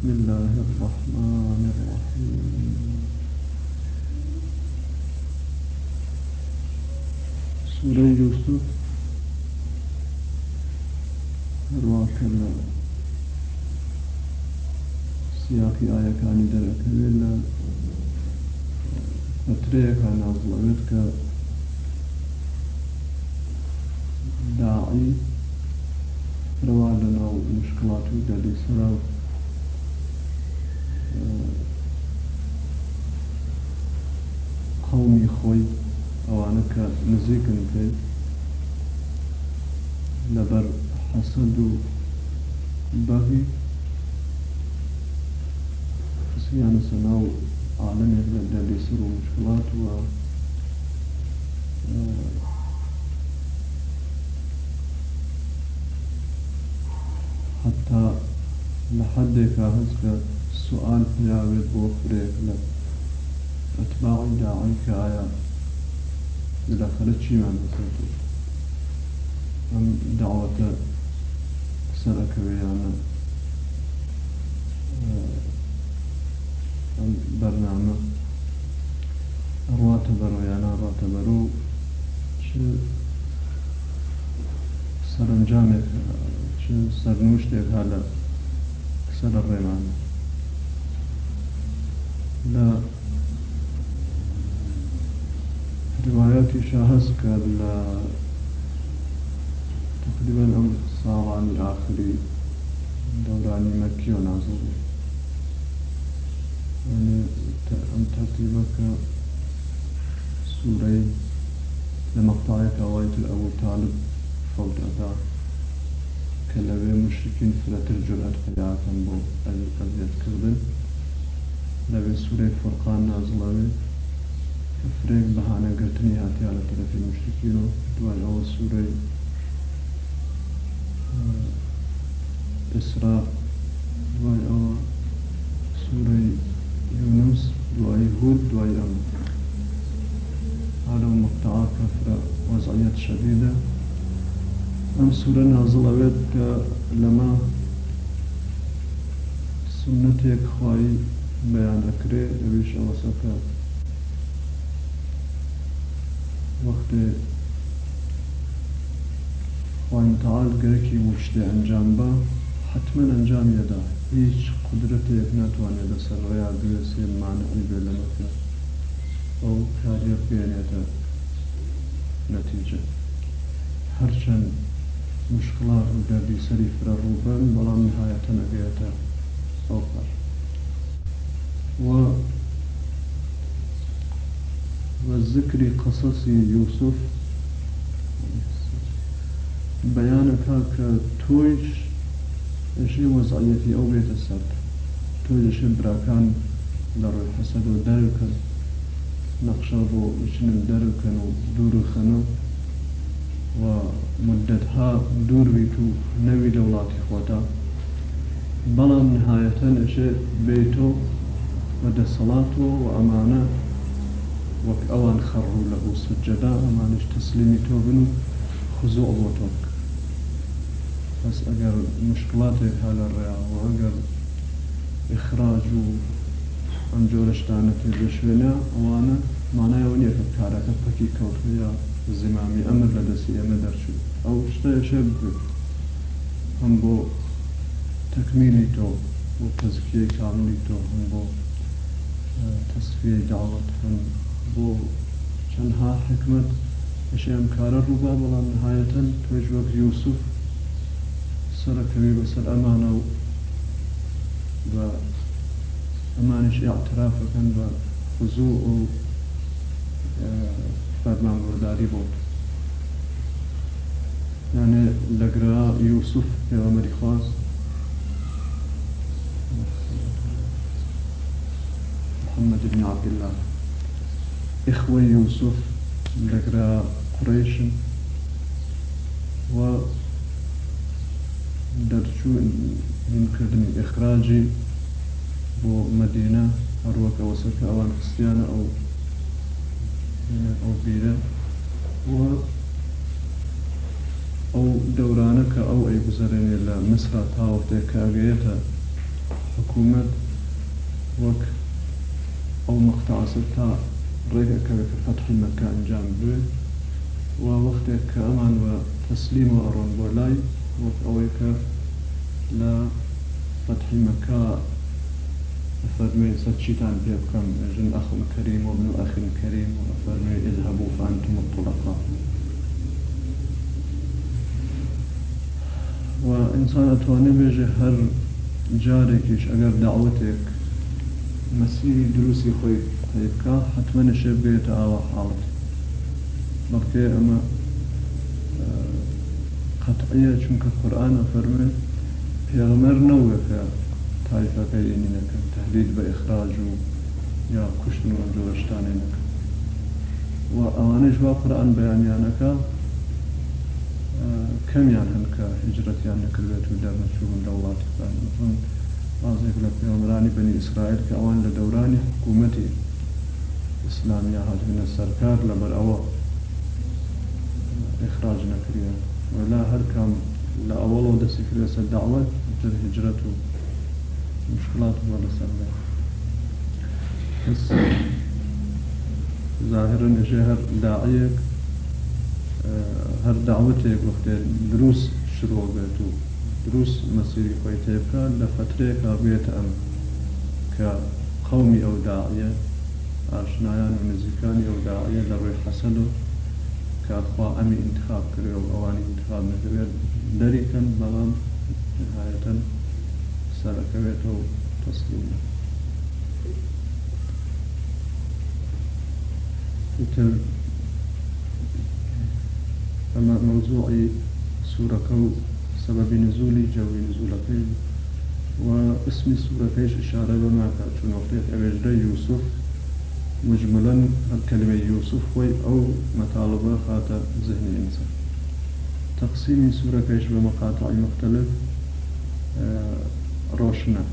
بسم الله الرحمن الرحيم. سورة يوسف. هرواك سياقي آية كان درك إلا فتريك عن أظلمتك داعي روالنا ومشكلات ودالي سراو خوي ئەوانە کە نزیکن پێ لەبەر حەسەد و بەغی خسیانە سەناو عالمێک لە دەبێسر و مشکلات وە حتى لحدك هزك سؤال پیاوێت بۆ فرێک لە ئەتباعی داعی کە ئایا بالاخره چیمان بکردی ئەم داوەتە سەرەکەوێیانە ئەم بەرنامە ڕاتە بەرۆیانە ڕاتە بەرۆ چ سەرنجامێک چ سەرنوشتێک ها لە سەر ڕێمانە لە شاهز كان تقريبا أم صاران آخري دوران مكي ونازل يعني أم ترتيبك سوري لمقطعك أويت الأبو طالب فوت أدا كلوي مشركين فلت الجرأة قياكا بو الأذية كردن. لبي سوري فرقان نازلوي دوێن بەهانەگررتنی هاتییا لە تەرەفی مشتکین و دوای ئەوە سوورەی ئسرا دوای ئەوە سوورەی یونس دوای هود دوای ئەم حالە و مقتعا کەفرە وەزعیت شەدیدە. ئەم سوورە نازڵ ئەوێت کە لەمە سنتێک خی بەیان ئەکرێ ئەویش ئەوەسەکە وقت خواهیم تعال گره که وشته انجام با حتما انجام یدا. هیچ قدرت یک نتوانه ده سر و یا دویسی معنی بیلمه که او کاری بینیده نتیجه. هەرچەند مشکلات و دەردی سەری فرە ڕووبن بەڵام نهایەتە نەگەێتە ئەو پەر. وذكر قصص يوسف بيانك كتويش شيء وضعيتي أو بيت السبت تويش براكان در حسد و درك نقشة بو شنم دركن و دور خنو و مدتها دور بيتو نوي لولاتي خواتا بلان نهاية اشي بيتو ودى صلاته وأمانه وەک ئەوان له سجدا ئەمانش تەسلیمی تۆ بن و خزوع بۆ تۆک بەس ئەگەر مشکلاتێک ها لە ڕێیاوە ئەگەر ئخراج و ئەم جۆرەشتانە پێ بشوێنە ئەوانە مانایەوە نییە کە کارەکە پەکی کەوتیا زیمامی ئەمر لە دەستی ئەمە دەرچوو. ئەو شتەشێ بێت هەم بۆ تۆ تۆ بۆ چەندها حکمت ئەشی ئەم کارە ڕووبا بەڵام نهایەتەن توێژ وەک یوسف سەرەکەوی بەسەر ئەمانە و بە ئەمانش اعترافەکەن بە خزوو و فەرمانبەرداری بۆت يعني لقرا يوسف في عمر خاص محمد بن عبد الله إخوة يوسف لقرا قريش و درچو يمكن إخراجي بو مدينة أروك أو سكة أوان خستيانة أو أو بيرة. و أو دورانك أو أي بزرين إلى مصر تاوتي كأغيتا حكومة وك أو مقطع ستة ريك فتح مكة أنجام به ووقتك كأمان وتسليم وأرون بولاي. وك لا فتح مكة فرمي ستشيتان بيبكم. جن أخ كريم وابن أخ كريم. وفرمي اذهبوا فأنتم الطلقاء. وإنسان أتواني بيجي هر جارێکیش ئەگەر داوتێک مەسیری دروستی خۆی هەیەکە حتممە نەشێ بێتە ئاوا حاڵت بەڵکێ ئەمە قەتعە چونکە قورآانە فەرمێ پێغمەر نەوەکە تایفەکە ینینەکەن تهدید بە ئخراج و یا کوشتن و جۆشتانێ نەکەن و ئەوانەش وا قورآن بەیانیانەکە کەمیان هەن کە هجرەتیان نەکردێت و دەرنەچوون لە وڵاتەکان بازێک لە پێوەمرانی بنی ئیسرائیل کە ئەوان لە دەورانی حکوومەتی ئیسلامیا هاتبوونە سەرکار لەبەر ئەوە اخراج نەکرێن ولا هەر کام لە ئەوڵەوە دەستی کرێسە داوەت جر هجرەت و مشکلات بووە لەسەر ظاهر نژێ هەر داعەیەک هەر داوتێک وەختێ دروست شروع بێت و دروست مەسیری خۆی تێبکە لە فترێک بێتە ئەم کە قومی ئەو داعە ئاشنایان و نزیکانی ئەو داعە لە ڕێی حەسەد و کاخوا ئەمی انتخاب کرێ و ئەوانی انتخاب نەکەوێت دەریکەن بەڵام نهایەتەن سەرەکەوێتەوە و تەسلیم تر أما موضوع سورة كو سبب نزول جو نزولتين واسم سورة كيش إشارة بما كاتشون وقتيت أبجد يوسف مجملا الكلمة يوسف وي أو مطالبة خاطة ذهن الإنسان. تقسيم سورة كيش بمقاطع مختلف روشنا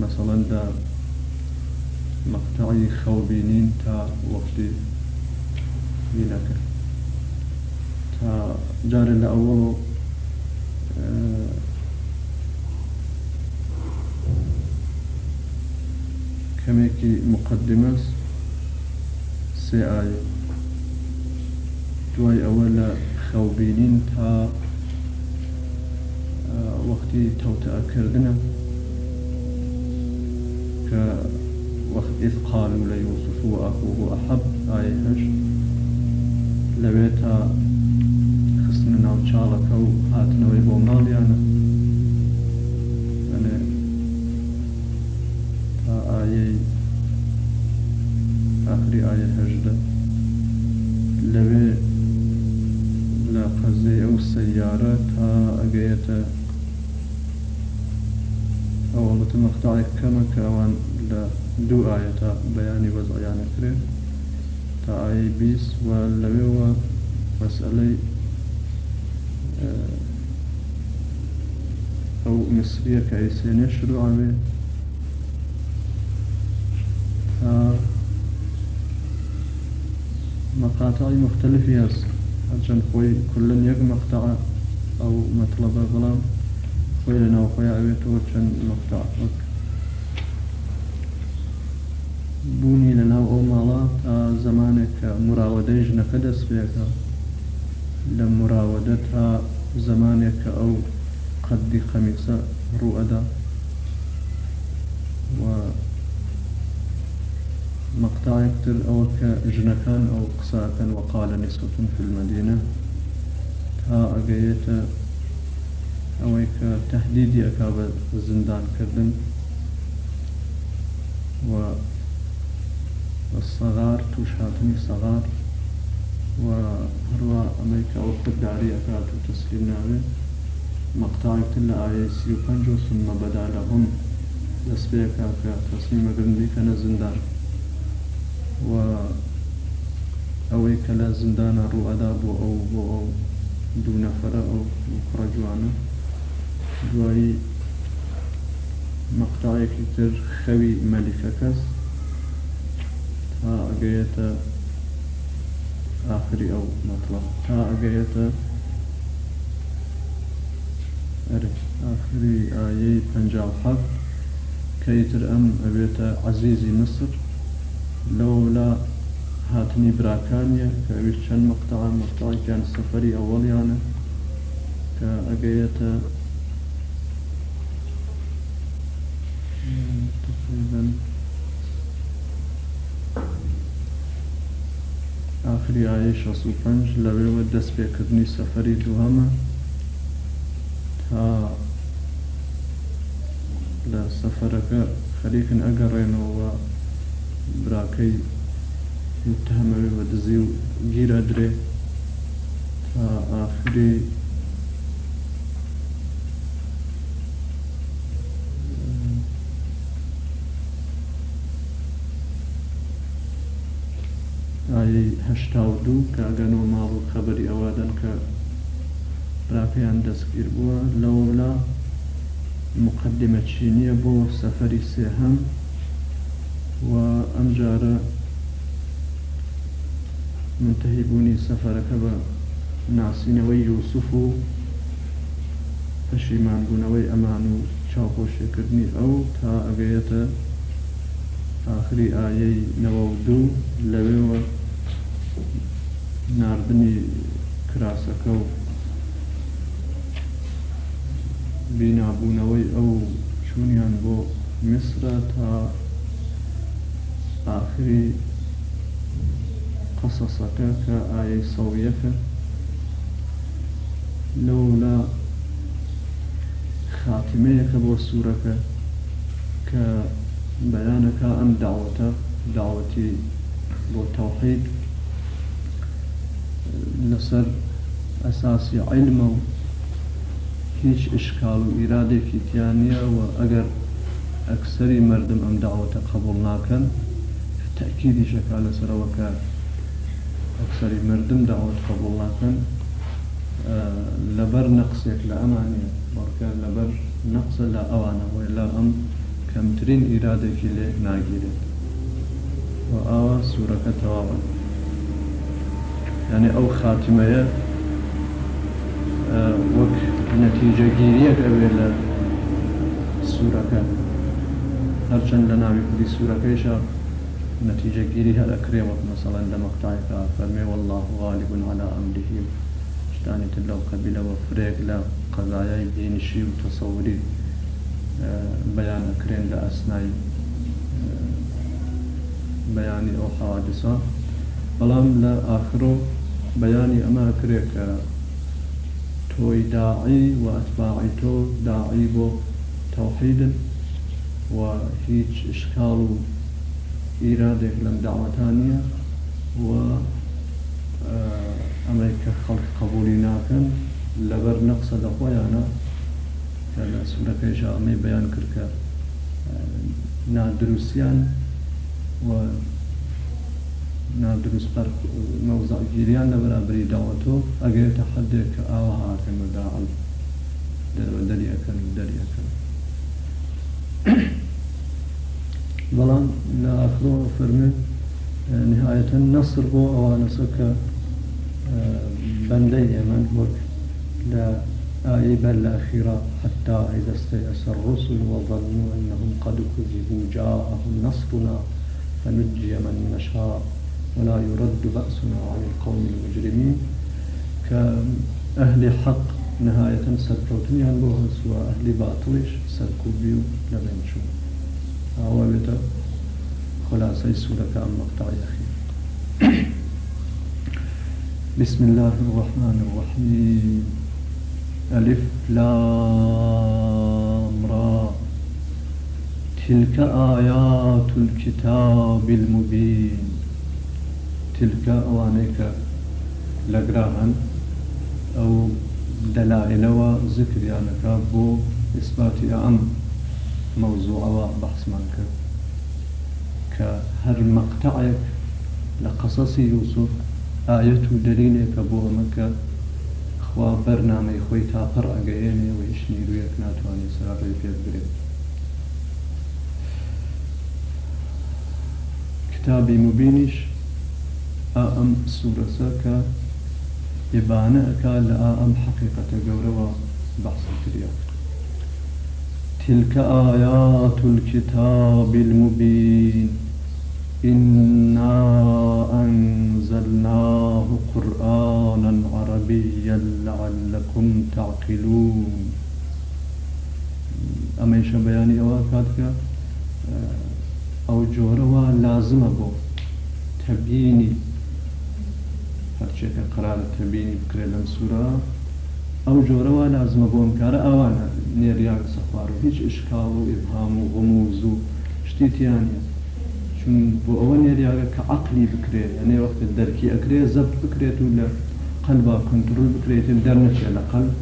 مثلا دا مقطعي خوبينين تا وقتي بينك جاري لأول كميكي مقدمة سي آية دوای ئەوە لە خەوبینین تا وەختی تەوتەکردنە کە وەخت إذ قالوا ليوسف وأخوه أحب آية هش. لەوێ خستنە ناو چاڵەکە و هاتنەوەی بۆ ماڵیانە ئاە هەژدە لەوێ لە قەزەی ئەو سەیارە تا ئەگەیەتە ئەوڵەتە مەختاڵێک کەمە کە ئەوان لە دوو ئاەتە بەیانی وەزایانەکرێت تا ئاەی بیست و كأيسينية شروع مقاطع مختلفة هست. هرچند خوي كل يك مقطع أو مطلب بلام خوي لنا وخوي عبيتو چند مقطع. وك بوونی لە ناو ئەو ماڵە تا زمانێک کە مراوەدەی ژنەکە دەست پێەکە لە مراوەدە تا و مقطعێکتر کە ژنەکان ئەو قساکەن وقالە نسبتون في المدينة. تا ئەگەیێتە ئەوەی کە تهدیدی ئەکا بە زندانکردن و الصغار توش هاتنی صغار. و هەروە ئەمریکا ئەو خودداری ئەکات و تەسلیم ناوێت مەقتاعتن لە ئاە سی و پنج و سمە بەدا لە هەم و ئەوەی کە لە زیندانە ڕوئەدا بۆ ئەو بۆ ئەو دوو نەفرە ئەو کوڕە جوانە دوایی کەس. تا ئەگەیەتە آخری أو مطلب تا أري آخری ئایەی پەنجا حەب کەیتر ئەم ئەبێتە عزیزی مصر. لەولا هاتنی براکانیە کە ئەوی چەند مەقتەعا مەقتەڵێکیان سەفەری ئەوەڵیانە کە ئەگەیەتە آخری ئایە 65 لەوێوە دەست پێکردنی سەفەری دووهەمە تا لە سەفەرەکە خەریکن ئەگەڕێنەوە براکەی متهمەوێ بە دزی و گیرە درێ تا ئایەی هەشتا و دوو کاگەنەوە ماڵ و خەبەری ئەوادەن کە براکەیان دەستگیر بووە لەولا مقدمە چینیە بۆ سەفەری سێهەم و ئەم جارە منتهیبوونی سەفەرەکە بە ناسینەوەی یوسف و پەشیمانبوونەوەی ئەمان و چاوپۆشێکردنی ئەو تا ئەگەیەتە آخری ئایەی نەوە دوو لەوێوە نردنی کراسەکە و بینابوونەوەی ئەو چوونیان بۆ میسرە تا آخری قەسەسەکە کە ئایەی سەویەکە لەولا خاتمەیەکە بۆ سوورەکە کە بەیانەکە ئەم داوەتە داوەتی بۆ تەوحید لەسەر ئەساسی عیلمە و هیچ ئشکال و ئیرادێکی تیان نییە و ئەگەر ئەکسری مردم ئەم داوەتە قبول ناکەن تأکیدی شەکا لەسەرەوەکە ئەکسری مردم داوت قبول ناکەن لەبەر نەقسێک لە ئەمانە بەڵکە لەبەر نەقسە لە ئەوانەوەی لە ئەم کەمترین ئیرادێکی لێ ناگیرێت و ئاوا سوورەکە تەواوە یعنی ئەو خاتمەیە وەک نەتیجەگیریەک ئەوێ لە سوورەکە هەرچەند لە ناوی نەتیجەگیری هەر ئەکرێوەک مەسەڵەن لە مەقتایەکە فەرمێ والله غالب على أمره. شتانی تر لەو قەبیلەوە فرێک لە قەزایای بینشی و تەسەوری بەیان ئەکرێن لە ئەسنای بەیانی ئەو حوادثە بەڵام لە ئاخرۆ بەیانی ئەمە کرێت کە تۆی داعی و ئەتباعی تۆ ئیرادێک لەم داوەتانە و ئەمەی کە خەڵک قبولی ناکەن لەبەر نەقسە لە خۆیانە کە لە سوورەکەیش ئەمەی بەیان کرد کە نادرووسیان و نادروست مەوزاگیریان لە بەرابری داوەتۆ ئەگەێتە حدێک کە ئاوا هاتن و داعل دەرەوە دەریەکەن و دەریەکەن. بەڵام لە ئاخرۆ فەرمێ نهایەتە نەسر بۆ ئەوانەسە کە بەندەی ئێمە وەک لە آية بل الأخيرة حتى إذا استيأس الرسل وظنوا أنهم قد كذبوا جاءهم نصرنا فنجي من نشاء ولا يرد بأسنا عن القوم المجرمين. كأهل حق نهاية سركوتني عن بوهس وأهل باطلش سركوبيو لبنشو بسم الله الرحمن الرحيم. ألف لام را. تلك آيات الكتاب المبين. تلك أوانيك لقراهن أو دلائل وذكر يعني بو إثبات أم موضوع وبحث منك كهر مقطعك لقصص يوسف آية دليلك بو أمك. خوا بەرنامەی خۆی تاپەر ئەگەیێنێ و هیچ نیرویەک ناتوانێت سراڕێ پێ بگرێت کتابی مبینیش ئەم سوورەسە کە ئێبانە ئەکا لە ئەم حقیقەتە گەورەوە بەحسی کردیا تلك آيات الكتاب المبين. إنا أنزلناه قرآنا عربيا لعلكم تعقلون. أما إيش بياني أو كاتك أو جوروا لازم أبو تبيني هرچێکە قرارە تەبینی بکرێت لەم سوورە ئەو جۆرەوە لازمە بۆم ئەوانە نێریان سەخوار و هیچ ئشکاڵ و ئیبهام و غموز و شتیتیانە چون بۆ ئەوە نێریاگە کە عقلی بکرێت ئەنێ وەختە دەرکی ئەکرێ زەبت بکرێت و لە قەلبا کنترل بکرێت دەرنەچێ لە قەلب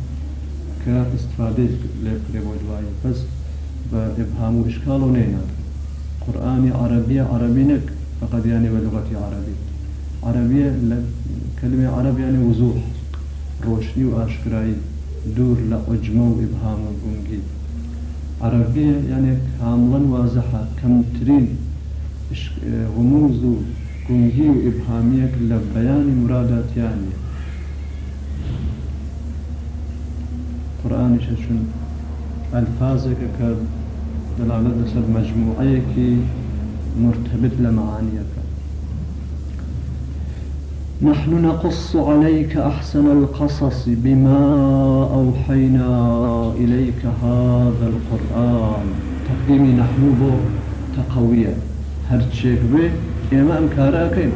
کە استفادەی لێ بکرێ بۆ دوایە پس بە ئبهام و اشکال و نێنا قورآانی عربیە عربینك فقط يعني بلغة عربي عربية كلمة عربية يعني وضوح روشني وآشكراي دور لأجمع وإبهام وقنقي عربية يعني كاملا واضحة كمترين غموز وقنقي وإبهامية لبيان مرادات يعني. قرآن ششن ألفاظك كدلالة لسر مجموعيك مرتبط لمعانيك. نحن نقص عليك أحسن القصص بما أوحينا إليك هذا القرآن. تقديمي نحن بو تقوية. هرتشيك به إما أمكاراكين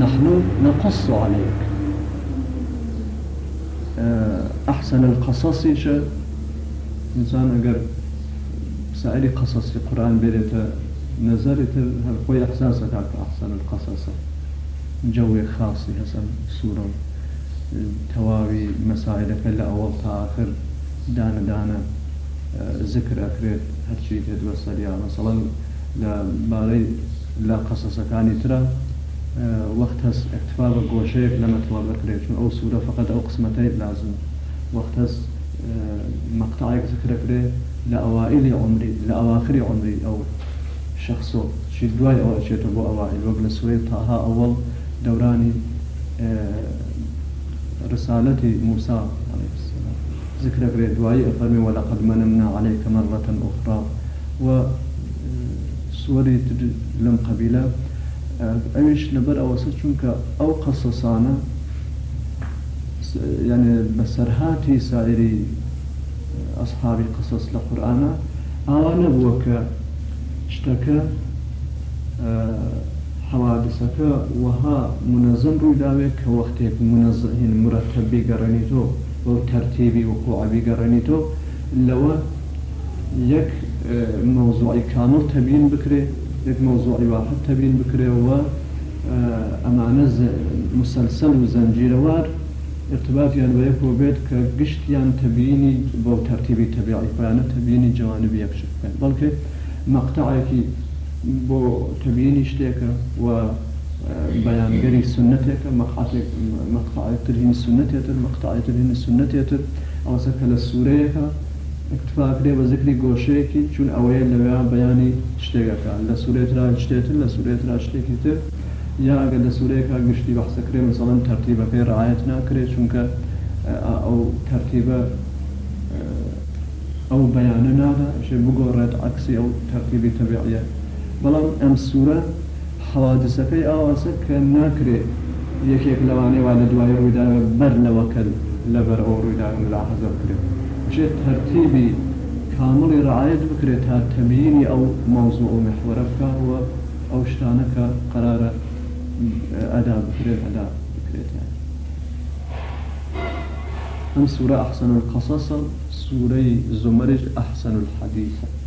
نحن نقص عليك. آه، أحسن القصص إنسان أقر سائل قصص القرآن بيريتا نظرت هل خوي إحساسك أحسن القصص؟ جوي خاصي هسن سورة تواوي مسائلك لأول تآخر دانا دانا ذكر أكريت هرشي تدوصل يا مثلا لا باري لا قصص كاني ترى وقت هس اكتفاء بقوشيك لما طلب أكريت أو سورة فقط أو قسمتين لازم. هس مقطعك ذكر أكريت لأوائل عمري لأواخر عمري أو شخصه شي دواي أو أشياء بو أوائل وقل سورة طه أول دوراني رسالة موسى عليه السلام. ذكر بريد دعاء أفرمي ولقد منمنا عليك مرة أخرى. و سوري لم قبيلة أمش لبر أو چونك أو قصصانا يعني بسرهاتي سائري أصحابي قصص لقرآن. أوانا بوك اشتكى حوادثك وها منظم روی داوێت کە وەختێک منەزهین مرتبی گەڕێنیتۆ بۆ تەرتیبی وقوع بیگەڕێنیتۆ لەوە یەک موضوعی کامل تبیین بکرێ یەک موضوعی واحد تبیین بکرێەوە ئەمانە مسلسل و زەنجیرەوار ارتباطیان بە یەکۆ بێت کە گشتیان تبیینی بۆ تەرتیبی تەبیعی پایانە تبیینی جوانبی یەکش بکەن بەڵکە بۆ تبیینی شتێکە و بەیانگەری سنتێکە مەقطعترهین سنتێتر مەقطعترهین سنتێتر. ئەوسە کە لە سوورەیەەکە اکتفاکرێ بە ذکری گۆشەیەکی چون ئەوەیە لەوێ بەیانی شتێکەکە. لە سوورێترا شتێتر لە سوورێترا شتێکی تر. یا ئەگەر لە سوورەیەەکە گشتی بەحسەکرێ مثڵەن تەرتیبەکەی ڕایەت ناکرێت چونکە ئەو تەرتیبە ئەو بەیانە نادا. شێ بگۆڕێت عکسی ئەو تەرتیبی تەبیعە بەڵام ئەم سوورە حوادسەکەی ئاواسە کە ناکرێت یەکێک لەوانەیە وا لە دوای ڕوویدا بەر لەوەکە لەبەر ئەو ڕوویدا لا حەزە بکرێت بچێت تەرتیبی کامڵی ڕعاەت بکرێت تا تەبیینی ئەو مەوزوع و محوەرە بکەوە ئەو شتانەکە قرارە ئەدا بکرێت ئەدا بکرێت. ئەم سوورە ئەحسن القصص سوورەی زمرج ئەحسن الحديث شاید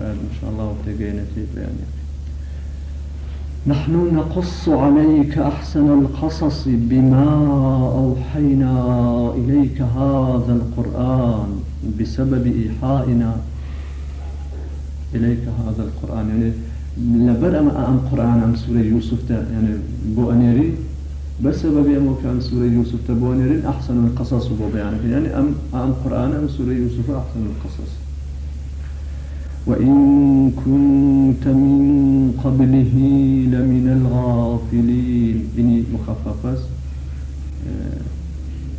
إن شاء الله وتقينا في بيانك نحن نقص عليك أحسن القصص بما أوحينا إليك هذا القرآن بسبب إيحائنا. إليك هذا القرآن. يعني لبر أم قرآن أم سورة يوسف يعني بو أنيري بسبب أم كان سورة يوسف بو أنيري أحسن القصص بو يعني أم أم قرآن أم سورة يوسف أحسن القصص. وإن كنت من قبله لمن الغافلين. إني مخففة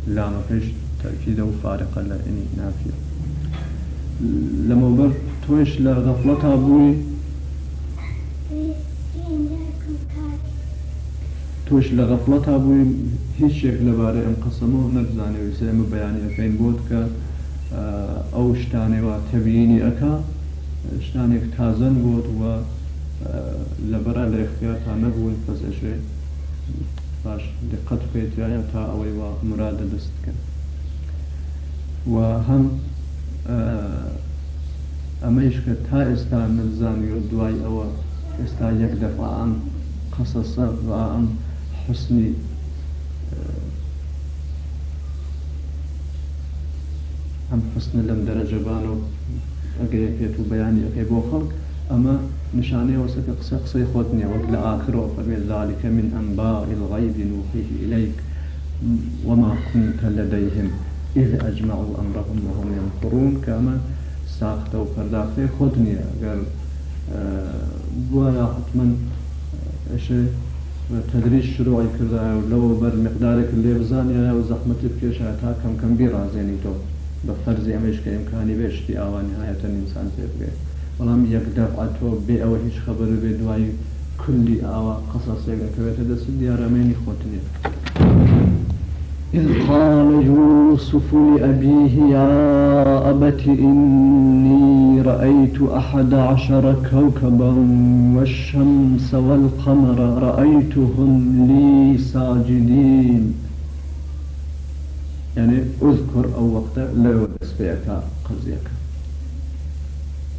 لا ما فيش تأكيد وفارقة لإني نافية تۆش لە غەفڵەتا بووی تۆش لە غەفڵەتا بووی هیچ شێک لەبارەی ئەم قسەمەوە نەبزانێ سێمە بەیانەکەین بۆت کە ئەو شتانەوە تەبیینی ئەکا شتانێک تازن بۆت وە لەبەرە لە اختیارتا نەبوون پەسەشێ باش دقت بکەیتیایە تا ئەوەی وە مرادە دەست بکەن. و هەم ئەمەش کە تا ئێستا نەزانانی و دوای ئەوە ئێستا یەک دەفعان قەسەسە و ئەم حسنی ئەم حسن لەم دەرەجەبان و ئەگەیەکێت و بەیانی ئەەکەی بۆ خەڵک ئەمە نشانەی وەسەکە قسە قسەی خۆت نییە. وەک لە ئاخرەوە من أنباء الغيب نوحيه إليك وما كنت لديهم إذ أجمعوا أمرهم وهم ينظرون كما ساخته وپرداخته خود نییە. ئەگەر بووە ئەشێ تدریش شروعی کردایە و لەوە بەر مقدارێک لێ بزانە و زەحمەتی بکێشە تا کەم کەم بیڕازێنی تۆ بە فەرزی ئەمەش کە ئیمکانی بێشتی ئاوانی هایەتە ئینسان پێ بگێت بەڵام یەک دەفعە تۆ بێ ئەوە هیچ خەبەر بێ دوای كل ئاوا قەسەسێگەکەوێتە دەست دیارەمێنی خۆتنێ إذ قال يوسف لأبيه يا أبت إني رأيت أحد عشر كوكبا والشمس والقمر رأيتهم لي ساجدين يعني اذكر او وقتا لو دست بيكا قرزيكا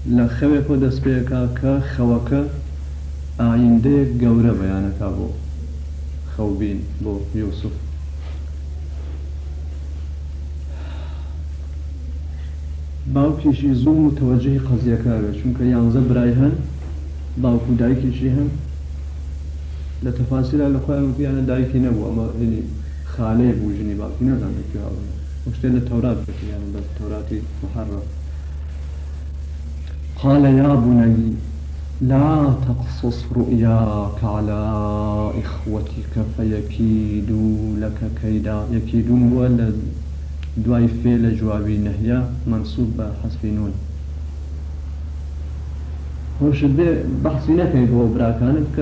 لخوي خو دست بيكا كخوكا ئایندەیە گەورە بەیانەکە بۆ خەوبین بۆ یوسف. باوکیشی زوم و تەوەجهی قەزیەکەوێ چونکە یانزە برای هەن باوکو دایکیشی هەن. لە تەفاسیرا لە خۆیان بیانە دایکی نەبوو ئەمە خالەیە بوو ژنی باوکی هاوە شتێ لە تەورات بکیان بە تەوراتی محەڕە قال يا بني لا تقصص رؤياك على إخوتك فيكيدوا لك كيدا يكيدون ولا دواي فعل جوابي نهيا منصوب بحذف نون. هوش بي بحثي نكي هو براكانك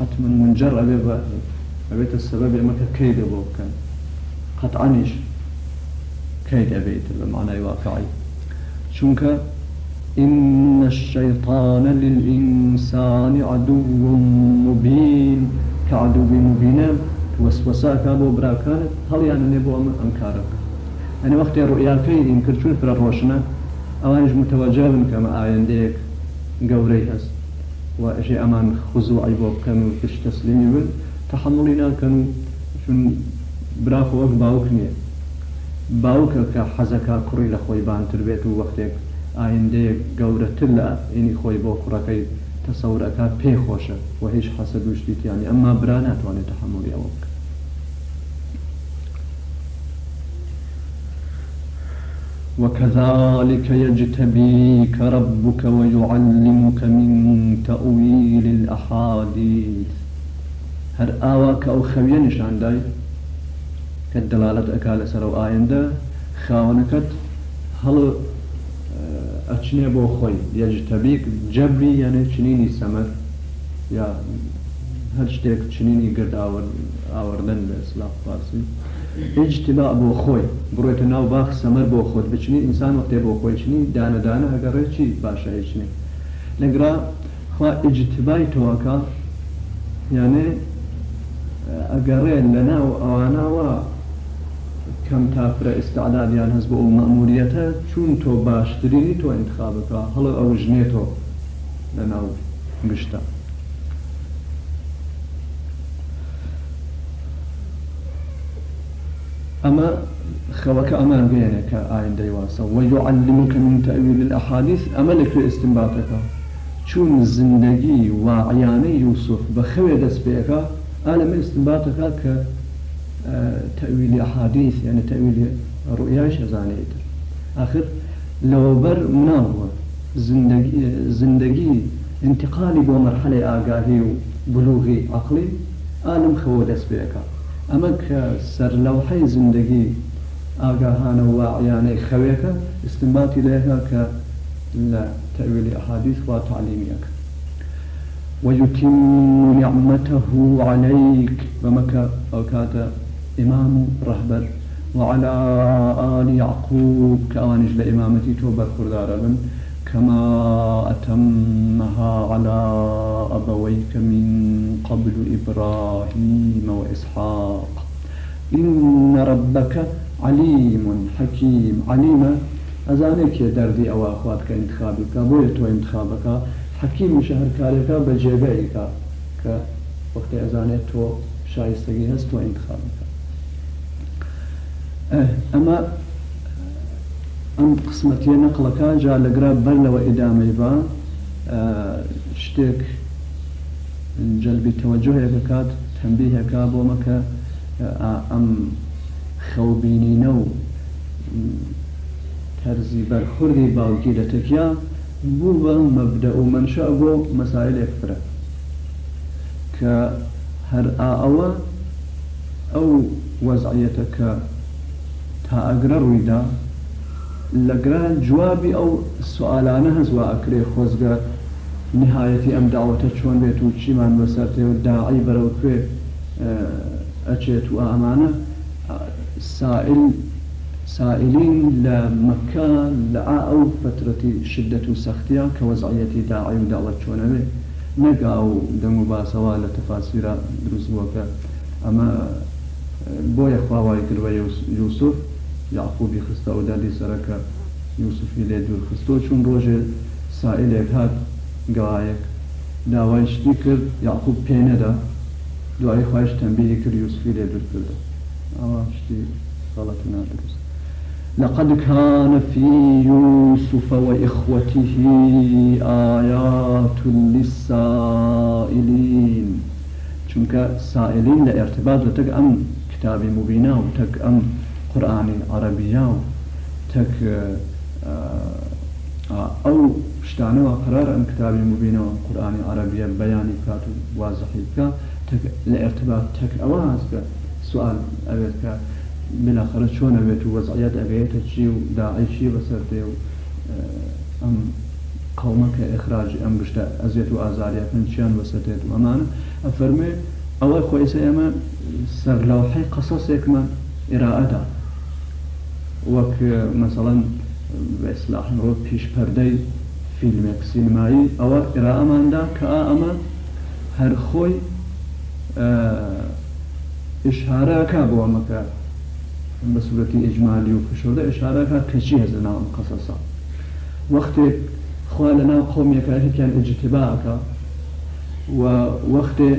حتما منجر أبي أبيت السبب أما كيد بو كان. قطعنيش كيد أبيت بمعنى واقعي. شونك إن الشيطان للإنسان عدو مبين. كعدو مبين وسوسا كابو براكانت هل يعني نبو أنكارك؟ يعني وقت رؤياكي إن كرتون في الروشنة أوانج متوجه كما آيان ديك قوري هس وأشي أمان خضوعي بو كانوا كش تسليمي بل تحملنا كانوا شون براكو وقت باوكني باوك كحزكا كوري لخوي بان تربيتو وقتك. ئایندەیە گەورەتر لە ئینی خۆی بۆ کوڕەکەی تەسەورەکە پێی خۆشە و هیچ حەسە دوشتیتیانی ئەمما برا ناتوانێت وكذلك يجتبيك ربك ويعلمك من تأويل الأحاديث. هر آواك أو خوية نشان داي كالدلالة أكال سرو آينده خاونكت هل ئەچنێ بۆ خۆی. یەجتەبیک جەبری یانێ چنینی سەمەر یا هەر شتێک چنینی گرد ئاوردن بە ئسلاف فارسی. ئجتلا بۆ خۆی. بڕێتە ناو باخ سەمەر بۆ خۆت. بچنی ئینسان وەختێ بۆ خۆی چنی دانەدانە ئەگەڕێکی باشایی چنێ لەگرا خوا ئجتبای تۆکە یانێ ئەگەڕێن لە ناو ئەوانەوە کەم تافرە ئستعدادیان هەست بۆ ئەو مەموریەتە چون تۆ باشترینی تۆ انتخابەکە هەڵە ئەو ژنێتۆ لە ناو گشتە. ئەمە خەوەکە ئەمان بێنێ کە ئایندەی واسە. ويعلمك من تأويل الأحاديث ئەمە لەکوێ استنباطەکە. چون زندگی واعیانەی یوسف بە خەوێ دەست پێەکە ئالەمە استنباطەکە کە تأويل أحاديث يعني تأويل رؤيا شزانيت آخر لو بر مناوة زندگي, زندگي انتقالي بو مرحلة آقاهي وبلوغي عقلي آلم خو دس بيكا. أما كسر لوحي زندگي ئاگاهانە واعیانەی خەوێکە استنباتی لێها کە ويتم نعمته عليك ومكا أو كاتا إمام رهبر. وعلى آل يعقوب كأوانج لإمامتي توبر خردار كما أتمها على أبويك من قبل إبراهيم وإسحاق. إن ربك عليم حكيم. عليم أزانك يا دردي أو أخواتك انتخابك بويتو انتخابك. حەکیم میشە هەرکارێکە بە جێگەیکە کە وەختی ئەزانێت تۆ شایستگی هەست تۆ انتخابەکە. ئەمە ئەم قسمەتیە نەقلەکان جا لەگرا بەرلەوە ئیدامەی بە شتێک جلبی تەوەجهەیە بکات تەمبیهەکە بۆ مەکە ئەم خەوبینینە و تەرزی بەرخوردی باوکی لە تکیا بوو بە مەبدە و منشە بۆ مەسایلێک فرە. کە هەر ئەوە ئەو وەزعەتە کە تا ئەگرە ڕوویدا لەگرە جوابی ئەو سوالانە هەزوا ئەکرێ خۆزگە نهایەتی ئەم داوەتە چۆن بێت و چیمان بەسەر تێوە داعی بەرەو کوێ ئەچێت و ئامانە سائل سائلين لمكة لعاء فترة شدة سختية كوزعية داعي ودعوة شونوي نقاو دمو باسوا لتفاسير دروس وكا أما بۆیە خواوای کردوە یوسف یاخوبی خستە و دادی سەرەکە یوسفی لێ دوور خستۆ. چون ڕۆژێ سائلێک هات گەوایەک داوای شتی کرد یاخوب پێنەدا دوای خۆش تەمبیری کرد یوسفی لێ دوور کردە. ئەوە شتی غەڵەت نادرست لقد كان في يوسف وإخوته آيات للسائلين. چونك سائلين لارتباط لتك أم كتابي مبينة وتك أم قرآن عربية وتك أو شتانەوە قرار ئەم کتابی مبینەوە قورآانی عربیە بەیانی کات و وازحی بکە لە ارتباط تەک سوال ئەوێت بلاخرە چۆن ئەوێت و وەزعەت ئەگەیەتە چی و داعیشی بەسەر دێ و ئەم قومەکە ئەخراجی ئەم گشتە ئەزیێت و ئازاریەکەن چیان بەسەرێت و ئەمانە ئەفەرمێ ئەوە خۆیسە ئێمە سەرلاوحی قەسەسێکمان ئێراعەدا وەک مەسەڵەن بەئسلاح ڕۆ پیشپەردەی فیلمێک سینمایی ئەوە ئێراءەماندا کە ئەمە هەر خۆی ئشارەکە بۆ ئەمەکە بە سوورەتی ئجمالی و فشۆدە ئشارەکە کەچی هەزە ناوم قەسەسا وەختێک خوا لە ناو قۆمیەکە هیچیان ئجتباکە و وەختێ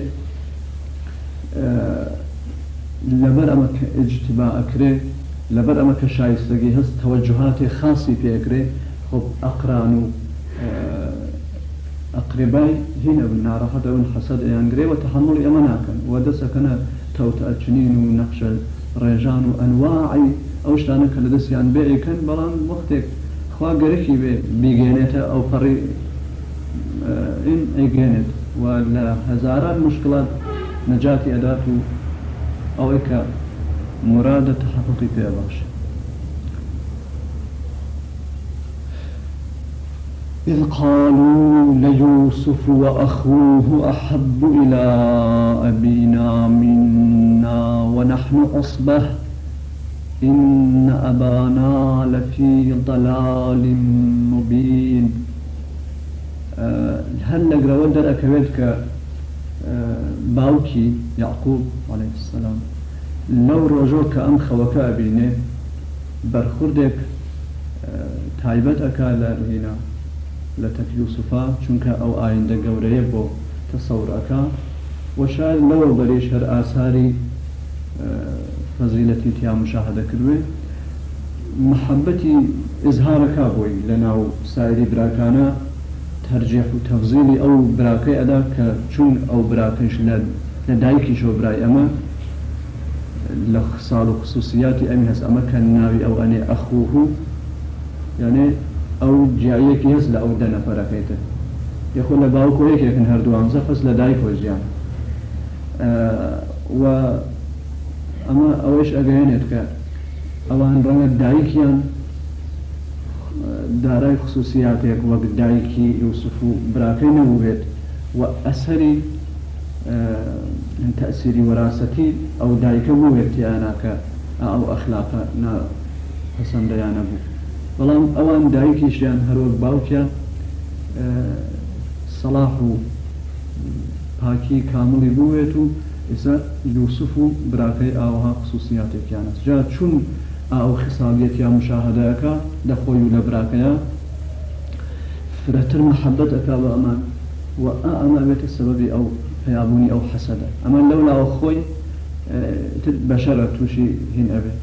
لەبەر ئەمە کە ئجتبا ئەکرێ لەبەر ئەمە کە شایستگی هەست تەوەجهاتی خاصی پێکرێ خب ئەقران و ئەقربای هینە بن ناڕەحەت ئەون حەسەد ئەیانگرێ و تحمل ئەمە ناکەن و ڕێژان و ئەنواعی ئەو شتانە کە لە دەستیان بێکەن بەڵام وەختێک خوا گەرەکی بێ بیگەێنێتە ئەو پەڕی ئەیگەێنێت و لە هەزاران مشکلات نەجاتی ئەدات و ئەوەی کە مرادە تحققی پێ إذ قالوا ليوسف وأخوه أحب إلى أبينا منا ونحن عصبة. إن أبانا لفي ضلال مبين. أه هل نقرأ ودر أكبرك باوکی یعقوب عليه السلام. کە ئەم خەوەکە ئەبینێ بەرخوردێک تایبەت ئەکا لە هینا لە تەک یوسفا چونکە ئەو ئایندە گەورەیە بۆ تەسەورەکە. وەشار لەوە بەرێش هەر ئاساری فەزیلەتی تیا مشاهدە کردوێ. محەبەتی ئزهارەکە بۆی لە ناو سایری براکانە تەرجێح و تەفزیلی ئەو براکەی ئەدا کە چون ئەو براکەش لە دایکی شۆ برای ئەمە لە ساڵ و خصوصیاتی ئەمی هەست ئەمە کە ناوی ئەو ئەنێ ئەخوه یانێ ئەو جیایەکی هەست لە ئەو دە نەفەرەکەیتە یخۆ لە باوکۆ یەکێکن هەردووانزە فەس لە دایک خۆژیان و ئەمە ئەوەش ئەگەێنێت کە ئەوان ڕەنگە دایکیان دارای خصوصیاتێک وەک دایکی یوسف و براکەی نەبووێت و ئەسەری تەسیری وەراسەتی ئەو دایکە بووێت یاناکە ئەو ئەخلاقە پەسەندەیانە بوو. بەڵام ئەوان دایکیشیان هەرۆک باوکیان سەلاح و پاکی کاملی بووێت و ئێستا یوسف و براکەی ئاوها خصوصیاتێکیانە جا چون ئاو خساڵیت یا مشاهدەکە دەخۆی و لە براکەیە فرەتر محەبەت ئەکا بە ئەمان و ئەمە بێتە سەبەبی ئەو پیابوونی ئەو حەسەدە. ئەمە لەو لاوە خۆی بەشەرە تووشی هین ئەبێ.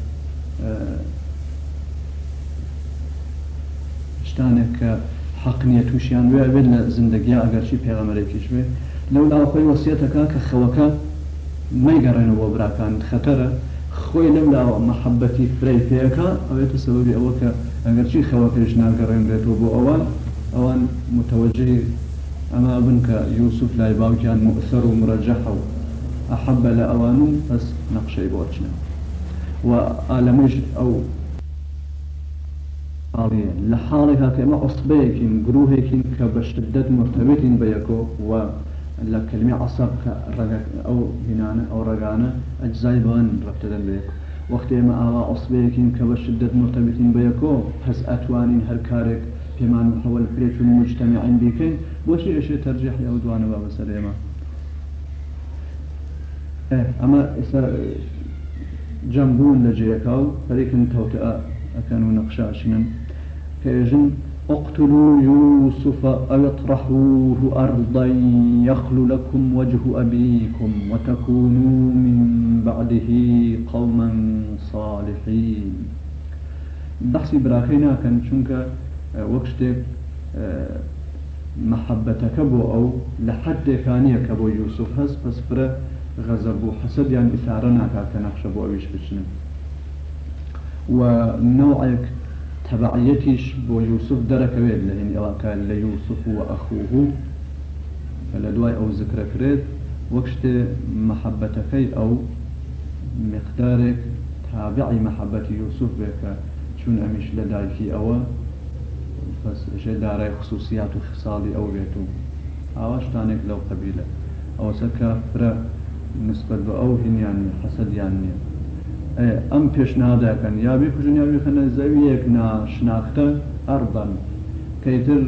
شتانێک کە حەق نییە تووشیان وێ بێت لە زندگی ئەگەرچی پێغەمەرێکیش بێ. لەو لاوە خۆی وەسیەتەکە کە خەوەکە مەیگەڕێنەوە براکان خەتەرە. خۆی لەم لاوە محەبەتی فری پێەکە ئەوێتە سەبەبی ئەوە کە ئەگەرچی خەوەکەش ناگەڕێنرێتەوە بۆ ئەوان ئەوان متوجهی ئەما بن کە یوسف لای باوکیان مؤثر و مرەجەح و ئەحەبە لە ئەوان و بەس نەقشەی بۆ چنە و ئالەمەش ئەو حاڵیە لە حاڵی هاکە ئەمە ئۆسبەیەکین گرروهێکین کە بە شدت مرتبتین بە یەکۆ و لە کلمی کە ئەو هینانە ئەو ڕگانە ئەجزای بەن ڕفتدەن بێک وەختی ئێمە ئاوا ئۆسبەیەکین کە بە شدت مرتبتین بە یەکۆ پس ئەتوانین هەر کارێک پێمان هەوڵ پرێت و مجتەمیعین بیکەین بۆچی ئەشێ تەرجیحی ئەو دوانە بە بەسەر ئێمە ئەمە ئێستا جەمبوون لە جەیەکە و پەرێکن تەوتە ئەەکەن و نەقشاشنن کێژن اقتلوا يوسف أو اطرحوه أرضا يخل لكم وجه أبيكم وتكونوا من بعده قوما صالحين. بحثي براخينا كان شنك وەکشتێک محەبەتەکە بۆ ئەو لە حدێکانیە کە بۆ یوسف هەست پسپرە غەزە بوو حەسەدیان ئیسارە ناکات کە نەخشە بۆ ئەویش بچنن و نوعێک تەبعەتیش بۆ یوسف دەرەکەوێت لە هین ئەوکە لە یوسف و ئەخوه لە دوای ئەو ذکرەکرێت وەک شتێ محەبەتەکەی ئەو مقدارێک تابعی محەبەتی یوسف بێکە چون ئەمیش لە دایکی ئەوە ژێ دارای خصوصیات و خساڵی ئەو بێت و ئاوا شتانێک لەو ئەم پێشنادەکەن یابی کوژن یاوی خەنە زەویەک ناشناختە ئەربەن کەیتر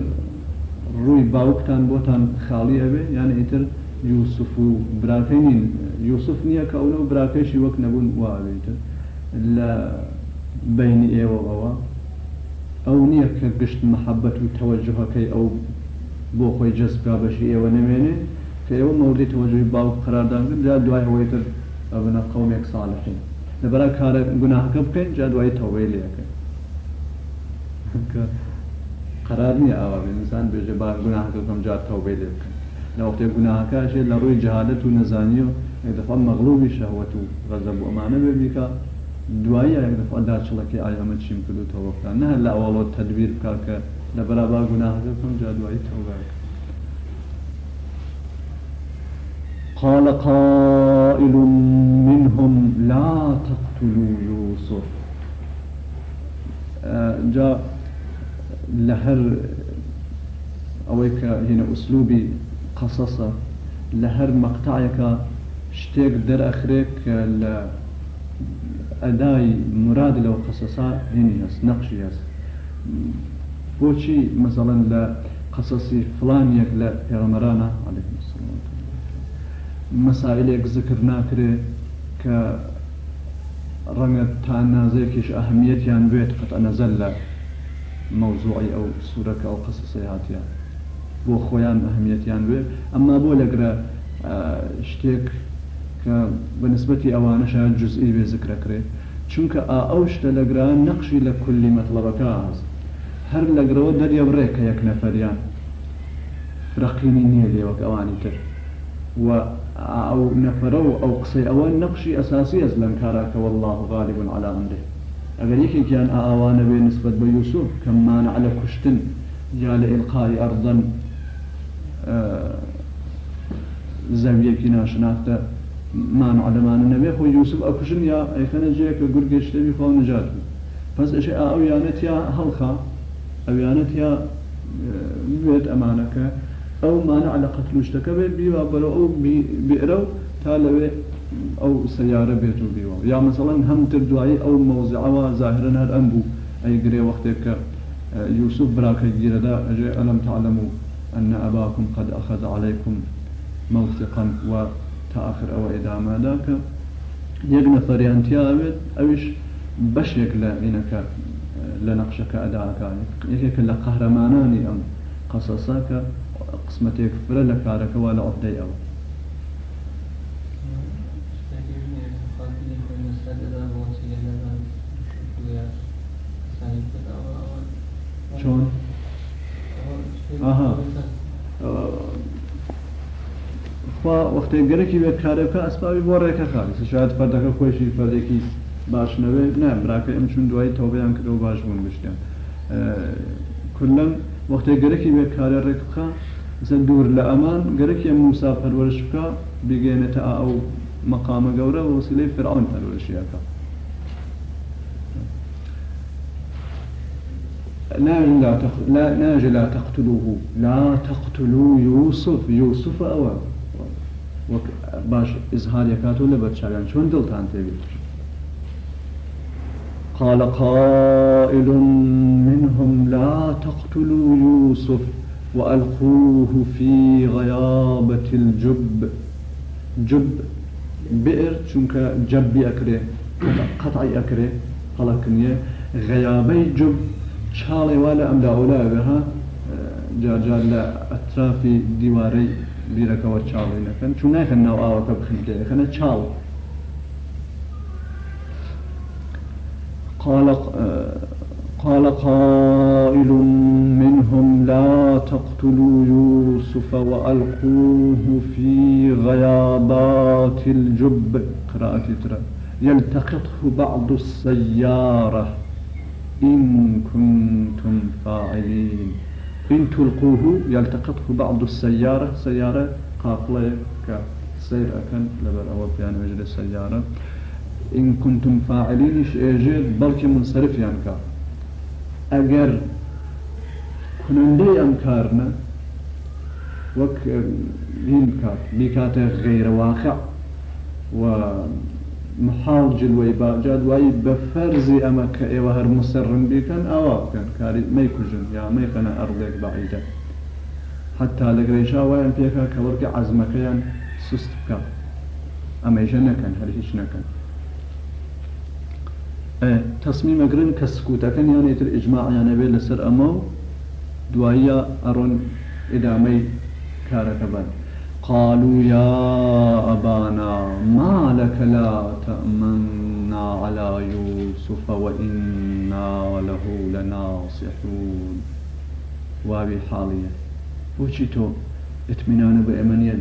ڕووی باوکتان بۆتان خاڵی ئەوێ یان ئیتر یوسف و براکەین یوسف نییە کە ئەو لەو براکەشی وەک نەبوون واوێتر لە بینی ئێوە ئەوە ئەو نییە کە گشت محەبەت و تەوەجهەکەی ئەو بۆ خۆی جەستگا بەشی ئێوە نمێنێ کە ئێوە مەوردی تەوەجوی باوک قرارداگرن جا دوای ئەوەیتر ئەبنە قومێک ساڵحین. لەبەرا کارە گوناهەکە بکەین جا دوای تەوەی لەکەن قرار نییە ئاوا ئینسان بێژێ با گوناهەکە بکەم جار تەوبەی لێ بکەن لە وەختێک گوناهەکەشێ لە ڕووی جهالت و نەزانی و دەفا مەغلوبی شەهوت و غەزە بۆ ئەمانە بێ بیکە دوایی یەک دەفا داچڵەکەی ئایەمە چیم کرد و تەوەکان نە لە ئەوڵۆ تەدبیر بکە کە لە بەرابا گوناهەکە بکەم جا دوایی تەوبەکە قال قائل منهم لا تقتلوا يوسف. جاء لهر هینە ئوسلوبی قەسەسە لە هەر مەقتعەکە شتێک دەرەخرێک لە ئەدای مراد لەو قەسەسا هینی هەست نەقشی هەست بۆچی مەسەڵەن لە قەسەسی فلانیەک لە پێغەمەرانە مەسائلێک ذکر ناکرێ کە ڕەنگە تا نازێکیش ئەهمیەتیان بێت قەت نەزەل لە مەوزوعی ئەو سوورەکە ئەو قەسەسی هااتیان بۆ خۆیان ئەهمیەتیان بێ. ئەمما بۆ لەگرە شتێک کە بەنسبەتی ئەوانە شاید جزئی بێ ذکرەکرێت چونکە ئەو شتە لەگران نەقشی لە کولی مەطلبەکە ئاز هەر لەگرەوە دەریە ڕێکە یەک نەفەریان. فرەقینی نییە لێوەک ئەوانی تر. و ئەو نەفرە و ئەو قسەی ئەوە نەقشی ئەساسی ئەس لەم کاراکە والله غالب على ئەمره ئەگەر یەکێکیان ئاوانە بێ نسبت بە یوسف کەممانە على کوشتن یا لە ئلقای ئەرزەن زەویەکی ناشناختە مان علەمانە نەبێ خۆی یوسف ئەکوژن یا ئەیخەنە جەیە کە گورگەشتەوی خۆ نەجات بوو پس ئەش ئەویانەت یا هەڵخا ئەویانەت یا بێت ئەمانەکە ئەو مانە على قەتل شتەکە بێت بیوا بەرە ئەو بێرە و تا لەوێ ئەو سیارە بێت و بیوە یا مثلەن هەمتر دوایی ئەو مەوزعەوە ظاهرن هەر ئەم بوو ئەی گرێ وەختێک کە يوسف براك جيردا أجي ألم تعلموا أن أباكم قد أخذ عليكم موثقا وتأخر أو إدامة ذاك يقنا فريانتيا أبد أوش بشيك لإنك لنقشك أداك. يكيك لقهرماناني أم قصصاك. قسمەتێک برە لە کارەکەەوە لە عبدەی ئەوە. چۆن؟ وەختی گەرەکی بێت کارەکە ئەسپاوی بۆ ڕێکە خالیس شاید پەردەکە خۆشی پەردێکی باش نەوێت نە براکە ئەم چون دوای تەوبیان کردەوە باش بوون گشتیان. کلەن وەختێ گەرەکی بێ کارە ڕێک بخە زە دوور لە ئەمان گەرەکی ئەم موسا پەروەرش بکە بگەێنێتە ئەو مەقامە گەورە وسیلەی فرعون پەروەشیەکە ناژ لا تقتلوه. لا تقتلوا يوسف. يوسف ئەوە باش ئزهار یکاتۆ لە بەرچاویان چۆن دڵتان تێبیێت قال قائل منهم لا تقتلوا يوسف وألقوه في غيابة الجب. جب بئر چونك جبي أكره قطعي أكره خلقنيه غيابي جب چاڵێ وا لە ئەمدا ئەولاگەها جارجار لە ئەترافی دیوارەی بیرەکەەوە چاڵی نەکەن. چون ناکەن ناو ئاوەکە بخنکەکەنە چاڵ. قال قال قائل منهم لا تقتلوا يوسف وألقوه في غيابات الجب. قراءة ترى يلتقطه بعض السيارة. إن كنتم فاعلين. إن تلقوه يلتقطه بعض السيارة. سيارة قافلة كسير أكن لبر أو بيان وجد السيارة. إن كنتم فاعلين إيش إيجيد بلك منصرف يعني كار أجر كنندي أمكارنا وك هين كار بكاته غير واقع و محاول جلوي باجاد واي بفرزي أما كأيوه هر مسرن بيكن أو كان كاري ما يكجن يا ما يقنا أرضك بعيدة حتى لقريشا وين بيكا كورك عزمك يان سستبكا أما يجنكن هل هيش نكن تصميم أقرن كسكوتكن يعني يتر إجماع يعني بين لسر أمو دوايا أرون إدامي كاركبان قالوا يا أبانا ما لك لا تأمنا على يوسف وإنا له لناصحون. وابي حالية وشيتو اتمنان بأمنيا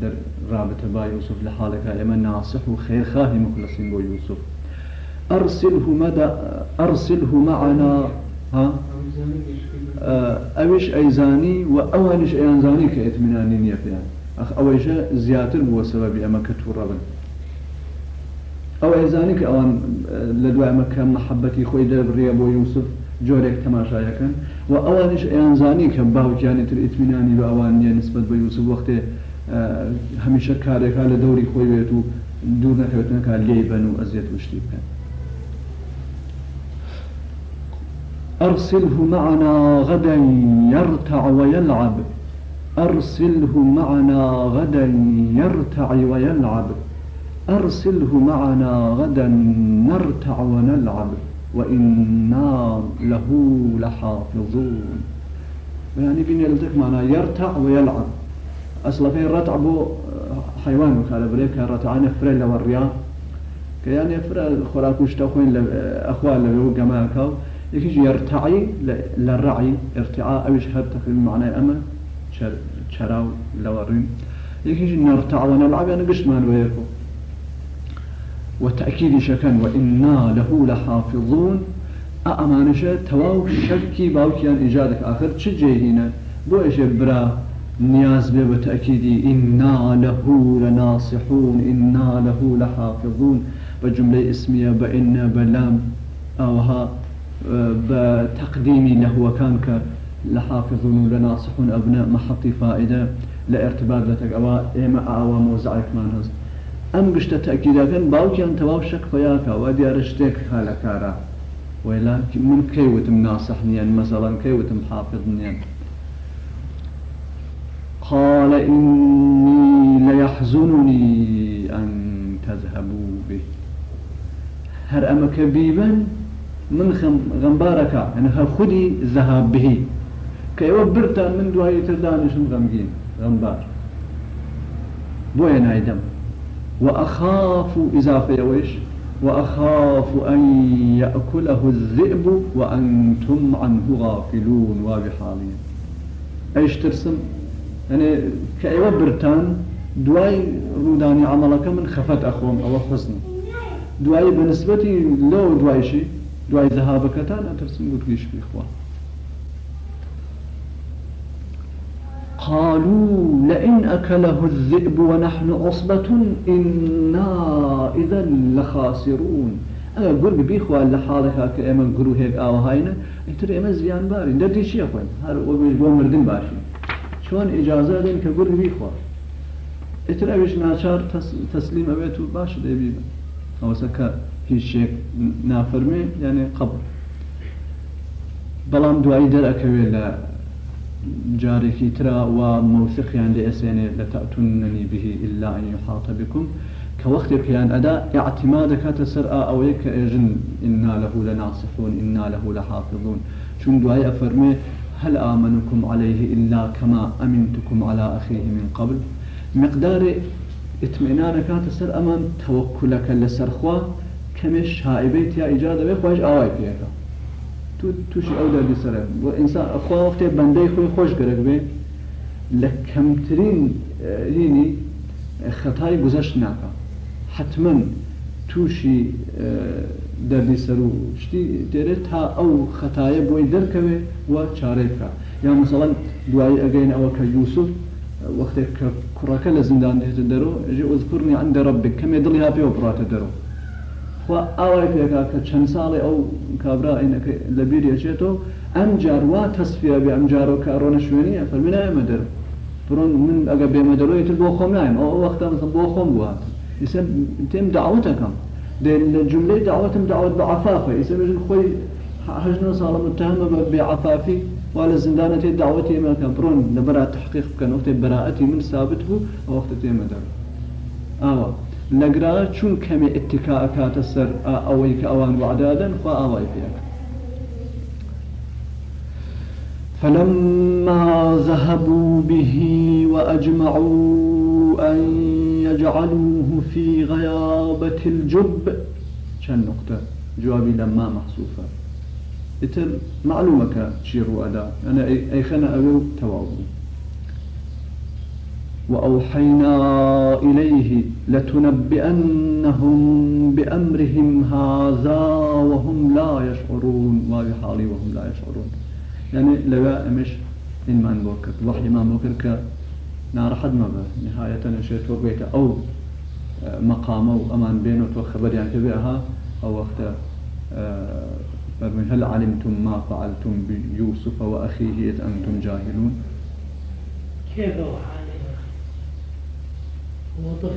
در رابطة با يوسف لحالك أمن ناصح وخير خاهي مخلصين بو يوسف أرسله مدى أرسله معنا ها؟ أوش أيزاني وأولش أيانزاني كإتمنانين يفيان. ئەخ ئەوەیشە زیاتر بووە سەبەبی ئەمە کە تووڕەبن ئەو ئەیزانی کە ئەوان لە دوای ئەمەکە محەبەتی خۆی دەبڕێ بۆ یوسف جۆرێک تەماشایەکەن و ئەوانش ئەیانزانی کە باوکیانی تر ئیتمینانی بە ئەوان نیە نسبت بە یوسف وەختێ هەمیشە کارێکا لە دەوری خۆی بێت و دوور نەکەوێتنەکە لێی بن و ئەزیێت وشتی أرسله معنا غدا يرتع ويلعب. أرسله معنا غدا يرتع ويلعب. أرسله معنا غدا نرتع ونلعب. وإنا له لحافظون. يعني بين يلتك معنا يرتع ويلعب. أصلا في الرتع بو حيوان وكالا بريك رتع نفر لوريا. كيان يفر خراكوش تخوين أخوان لبيو جماعة يكيش يرتعي؟ للرعي. ارتعاء أو يشهد تقريبا معناه أما چراو لورين. يكيش نرتع ونلعب؟ يعني قشمان ويكو وتأكيد شكن وإنا له لحافظون. أأمانشة تواو شكي باوكيان إيجادك آخر. تشجي هنا؟ بو إيش برا نياز به وتأكيدي. إنا له لناصحون. إنا له لحافظون. بجملة اسمية بإن بلام أوها. بتقديمي له كان لحافظون لناصحون أبناء محطي فائدة لارتباط لتك أوا إما أوا موزعك من هز أم قشت تأكيدا كان باوكيان تواو شك فياكا ودي أرشتك هالكارا ولا من كيوتم ناصح نيان مثلا كيوتم حافظ نيان قال إني ليحزنني أن تذهبوا به. هر أما كبيبا من غنبارك يعني خدي ذهاب به كيوا برتا من دوای تردانشم غمگین غمبار. بوين نايدم وأخاف إضافة ويش وأخاف أن يأكله الذئب وأنتم عنه غافلون وبحالين أيش ترسم يعني كأيوا برتان دواي روداني عملك من خفت أخوهم أو حزن دواي بالنسبة لو دواي شيء دواي ذهابك تان أترسم قلت ليش في إخوان قالوا لئن أكله الذئب ونحن عصبة إنا إذا لخاسرون. أنا قرب بيخوا لحالها كأما قرو هيك آو هاينا ترى إما زيان باري. دردي شي أخوان؟ هر وبيش بو مردن باشي. شلون إجازة دين كقرب بيخوا؟ ترى أبيش ناچار تسليم أبيتو باش دي بيبا أو سكا شيء نافرمي يعني قبر بلام دوائي در أكوي جارێکی ترا و مەوسقیان لە ئەسێنێ لە تەتوننی بهی إلا أن يحاط بكم. كوقت بيان أدا اعتماد كات سر أويك كأجن إنا له إنا له لحافظون. شون دعاء أفرمي هل آمنكم عليه إلا كما أمنتكم على أخيه من قبل. مقدار اطمئنان كات سر أمام توكلك لسرخوا كمش هائبيت يا إجادة بخواج أواي فيها تو توش ئەو دەردی سەر بۆ ئینسان ئەخوا وەختێ بەندەی خۆی خۆش گەرەک بێ لە کەمترین هینی خەتای گوزەشت ناکە. حتمما تووشی دەردی سەر و شتی دێرێت تا ئەو خەتایە بۆی دەرکەوێ و چارەی بکە یا مثلەن دوایی ئەگەین ئەوە کە یوسف وەختێک کە کوڕەکە لە زیندان دێتە دەرەوە ژێ ئۆزکردنی عندە ڕەبک کەمێ دڵی هاپێەوە بڕاتە دەرەوە خو ئاوای پێکا کە چەند ساڵی ئەو کابرا لە بیرێچێتەوە ئەم جار وا تەسفیا بێ ئەم جارۆ کە ڕۆنە شوێنیە فەرمینە ئێمە دەر. بڕۆن من ئەگە بێمە دەرۆی تر بۆ خۆم نایم ئەو وەختە مثلا بۆ خۆم بوات ئیسە تێم داوتەکەم. لە جملەی داوتم داوت بە عفافە. ئیسە بێژن خۆی هەژنە ساڵە متهمە بە بێعفافی وا لە زیندانە تێ داوەتی ئێمەکە بڕۆن لەبەرا تحقیق بکەن وەختی بەراەتی من ثابت بوو ئەو وەختە تێمە دەر. ئاوە کەمێ اتکا ئەکاتە سەر ئەوەی کە ئەوان وعدادن خوا ئاوای پێک فلما ذهبوا به وأجمعوا أن يجعلوه في غيابة الجب. كان نقطة؟ جوابي لما محصوفة. إتر معلومة شيروا أدا؟ أنا أي خنا أبو توابو وأوحينا إليه لتنبئنهم بأمرهم هذا وهم لا يشعرون. ما بحالي وهم لا يشعرون. يعني لو مش إن ما نبوكر وحي ما حد ما نهاية نشيت وقيت أو مقامه وأمان بينه وخبر يعني تبعها أو وقت هل علمتم ما فعلتم بيوسف وأخيه إذ أنتم جاهلون؟ كيف أوحى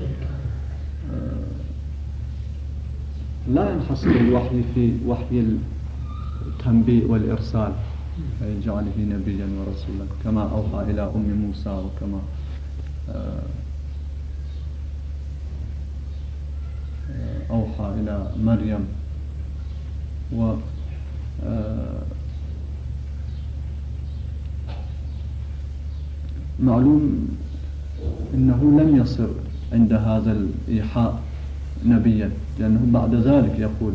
لا ينحصر الوحي في وحي التنبيه والإرسال. أي جعله نبيا ورسولا كما أوحى إلى أم موسى وكما آه، أوحى إلى مريم. و آه، معلوم أنه لم يصر. عند هذا الإيحاء نبيا. لأنه بعد ذلك يقول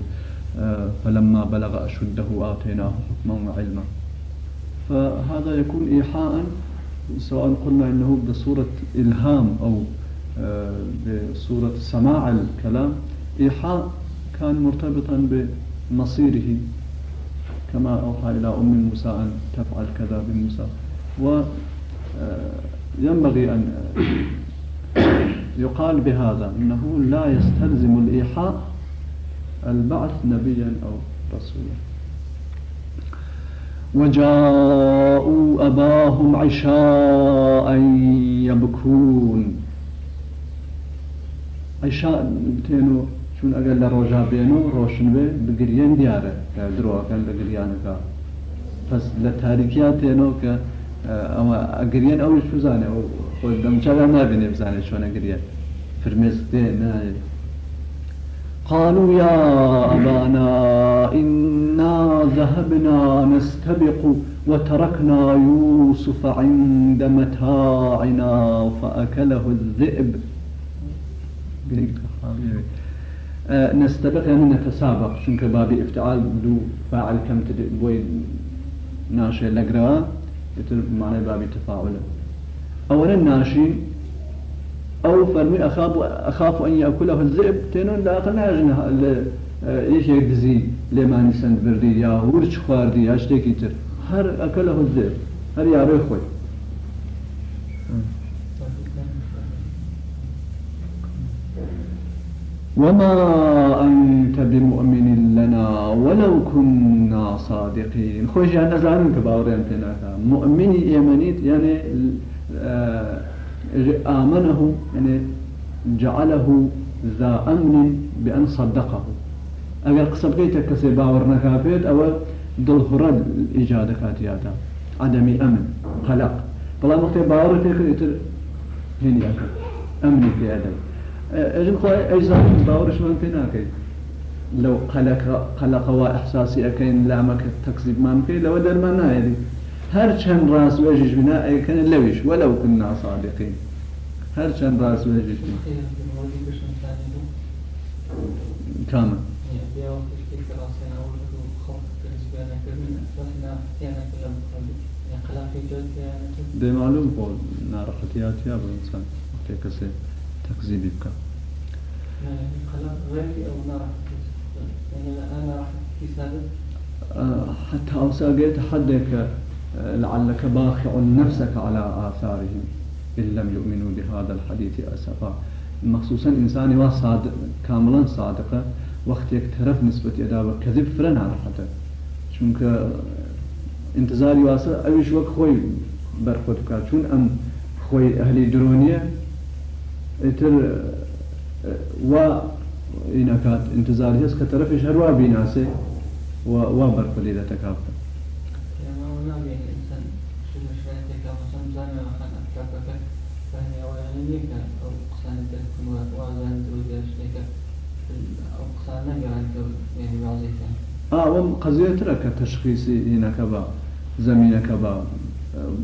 آه، فلما بلغ أشده آتيناه حكما وعلما. فهذا يكون إيحاء سواء قلنا أنه بصورة إلهام أو آه، بصورة سماع الكلام إيحاء كان مرتبطا بمصيره كما أوحى إلى أم موسى أن تفعل كذا بموسى. وينبغي آه، أن يقال بهذا أنه لا يستلزم الإيحاء البعث نبيا أو رسولا. وجاءوا أباهم عشاء يبكون. عشاء تينو شون أقل لروجا بينو؟ روشن بي بقريان ديارة. كدروا كان لقريانك بس لتاريكيات تينو ك ئەوە ئەگرێن قالوا يا أبانا إنا ذهبنا نستبق وتركنا يوسف عند متاعنا فأكله الذئب. نستبق يعني نتسابق شنك بابي افتعال دو فاعل كم تدي بوي ناشي لقرا معنى باب تفاعله. أولا ناشي أو فرمي أخاف أخاف أن يأكله الذئب تنون لا أقل ناجن إيش يجزي لما نسند بردي يا هورش خواردي يا شتيكي تر. هر أكله الذئب هر يا خوي. وما أنت بمؤمن لنا ولو كنا صادقين. خوش يعني زعلان كباورين تناك مؤمن يمنيت يعني آه، آمنه يعني جعله ذا أمن بأن صدقه. أقل قصب قيتك كسي باور نكافيت أو دل هرد إيجاد كاتياتا. عدم أمن قلق بلا مختي باور هني أكل. أمني في هذا. اجن خواهي اجزاء باورش من فيناكي لو قلق قلق واحساسي أكين لامك تكذيب ما مكي لو در ما نايدي هر چند راس وجيش بنا اي كان لويش ولو كنا صادقين هر چند راس وجيش بنا. كامل ده معلوم قول نار ختيات يا بالإنسان وقت كسي تكذيب بك حتى أوسا قلت حدك لعلك باخع نفسك على آثارهم إن لم يؤمنوا بهذا الحديث أسفا. مخصوصا إنسان وصادق كاملا صادقة وقت يكترف نسبة إدابة كذب فرن على حتى چونك انتظاري واسه أويش وك خوي برخوتك چون أم خوي أهلي درونية اتر و إنكات انتظار هس كترفش هروا بيناسه و و یەکە ئەو قسانە دەکەمەوە وازان درودەشتێکە ئەو قسان نەگەڕێتەوە یعنی واازێکە ئەوم قەزیێترە کە تشخیسی ئینەکە بە زمینینەکە بە.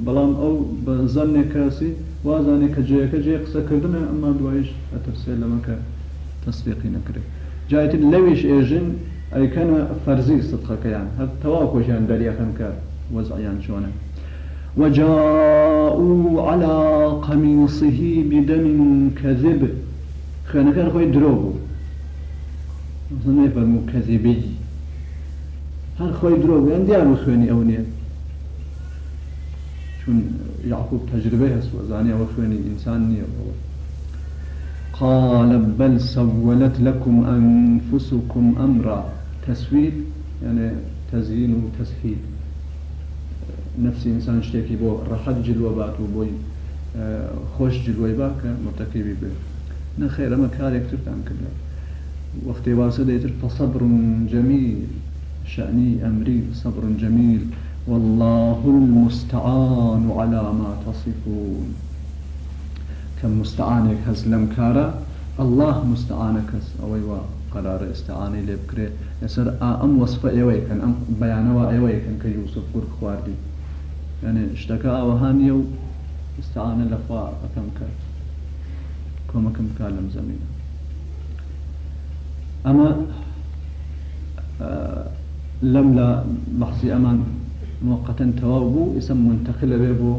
بەڵام ئەو بە زەمنێک کاسی وازانێ کە جەیەکە جێ قسەکردنە ئەمما دوایش ئەتەسێ لەمەکە تەسبیقی نەکرێت. جایتر لەویش ئێژن ئەیکەنە فەرزی سدقەکەیان هەر تەوا کۆژیان دەریەخەن کە وەزعیان چۆنە. وجاءوا على قميصه بدم كذب. خانەکان خۆی درۆ بوو نەفەرمو کەذبی هەر خۆی درۆ بوو ئەم دیار خوێنی ئەو نیە چون يعقوب تجربه هست وزاني وخواني إنسان نية قال بل سولت لكم أنفسكم أمرا. تسويد يعني تزيين وتسهيل نفسي إنسان شتيكي بو راحت جلوبات وبوي خوش جلوي باك مرتكبي به نخير ما كار يكتب عن كده وقت واسدة فصبر جميل شأني أمري صبر جميل والله المستعان على ما تصفون. كم مستعانك هز لم كارا الله مستعانك هز أوي قرار استعاني لبكري يسر أم وصفة أوي كان أم بيانوا أوي كان كيوسف خواردي يعني اشتكى أوهانيو استعان لفوا أكم كار كما كم كالم زمين أما آه لم لا بحثي أمان مؤقتا توابو اسم منتقل بيبو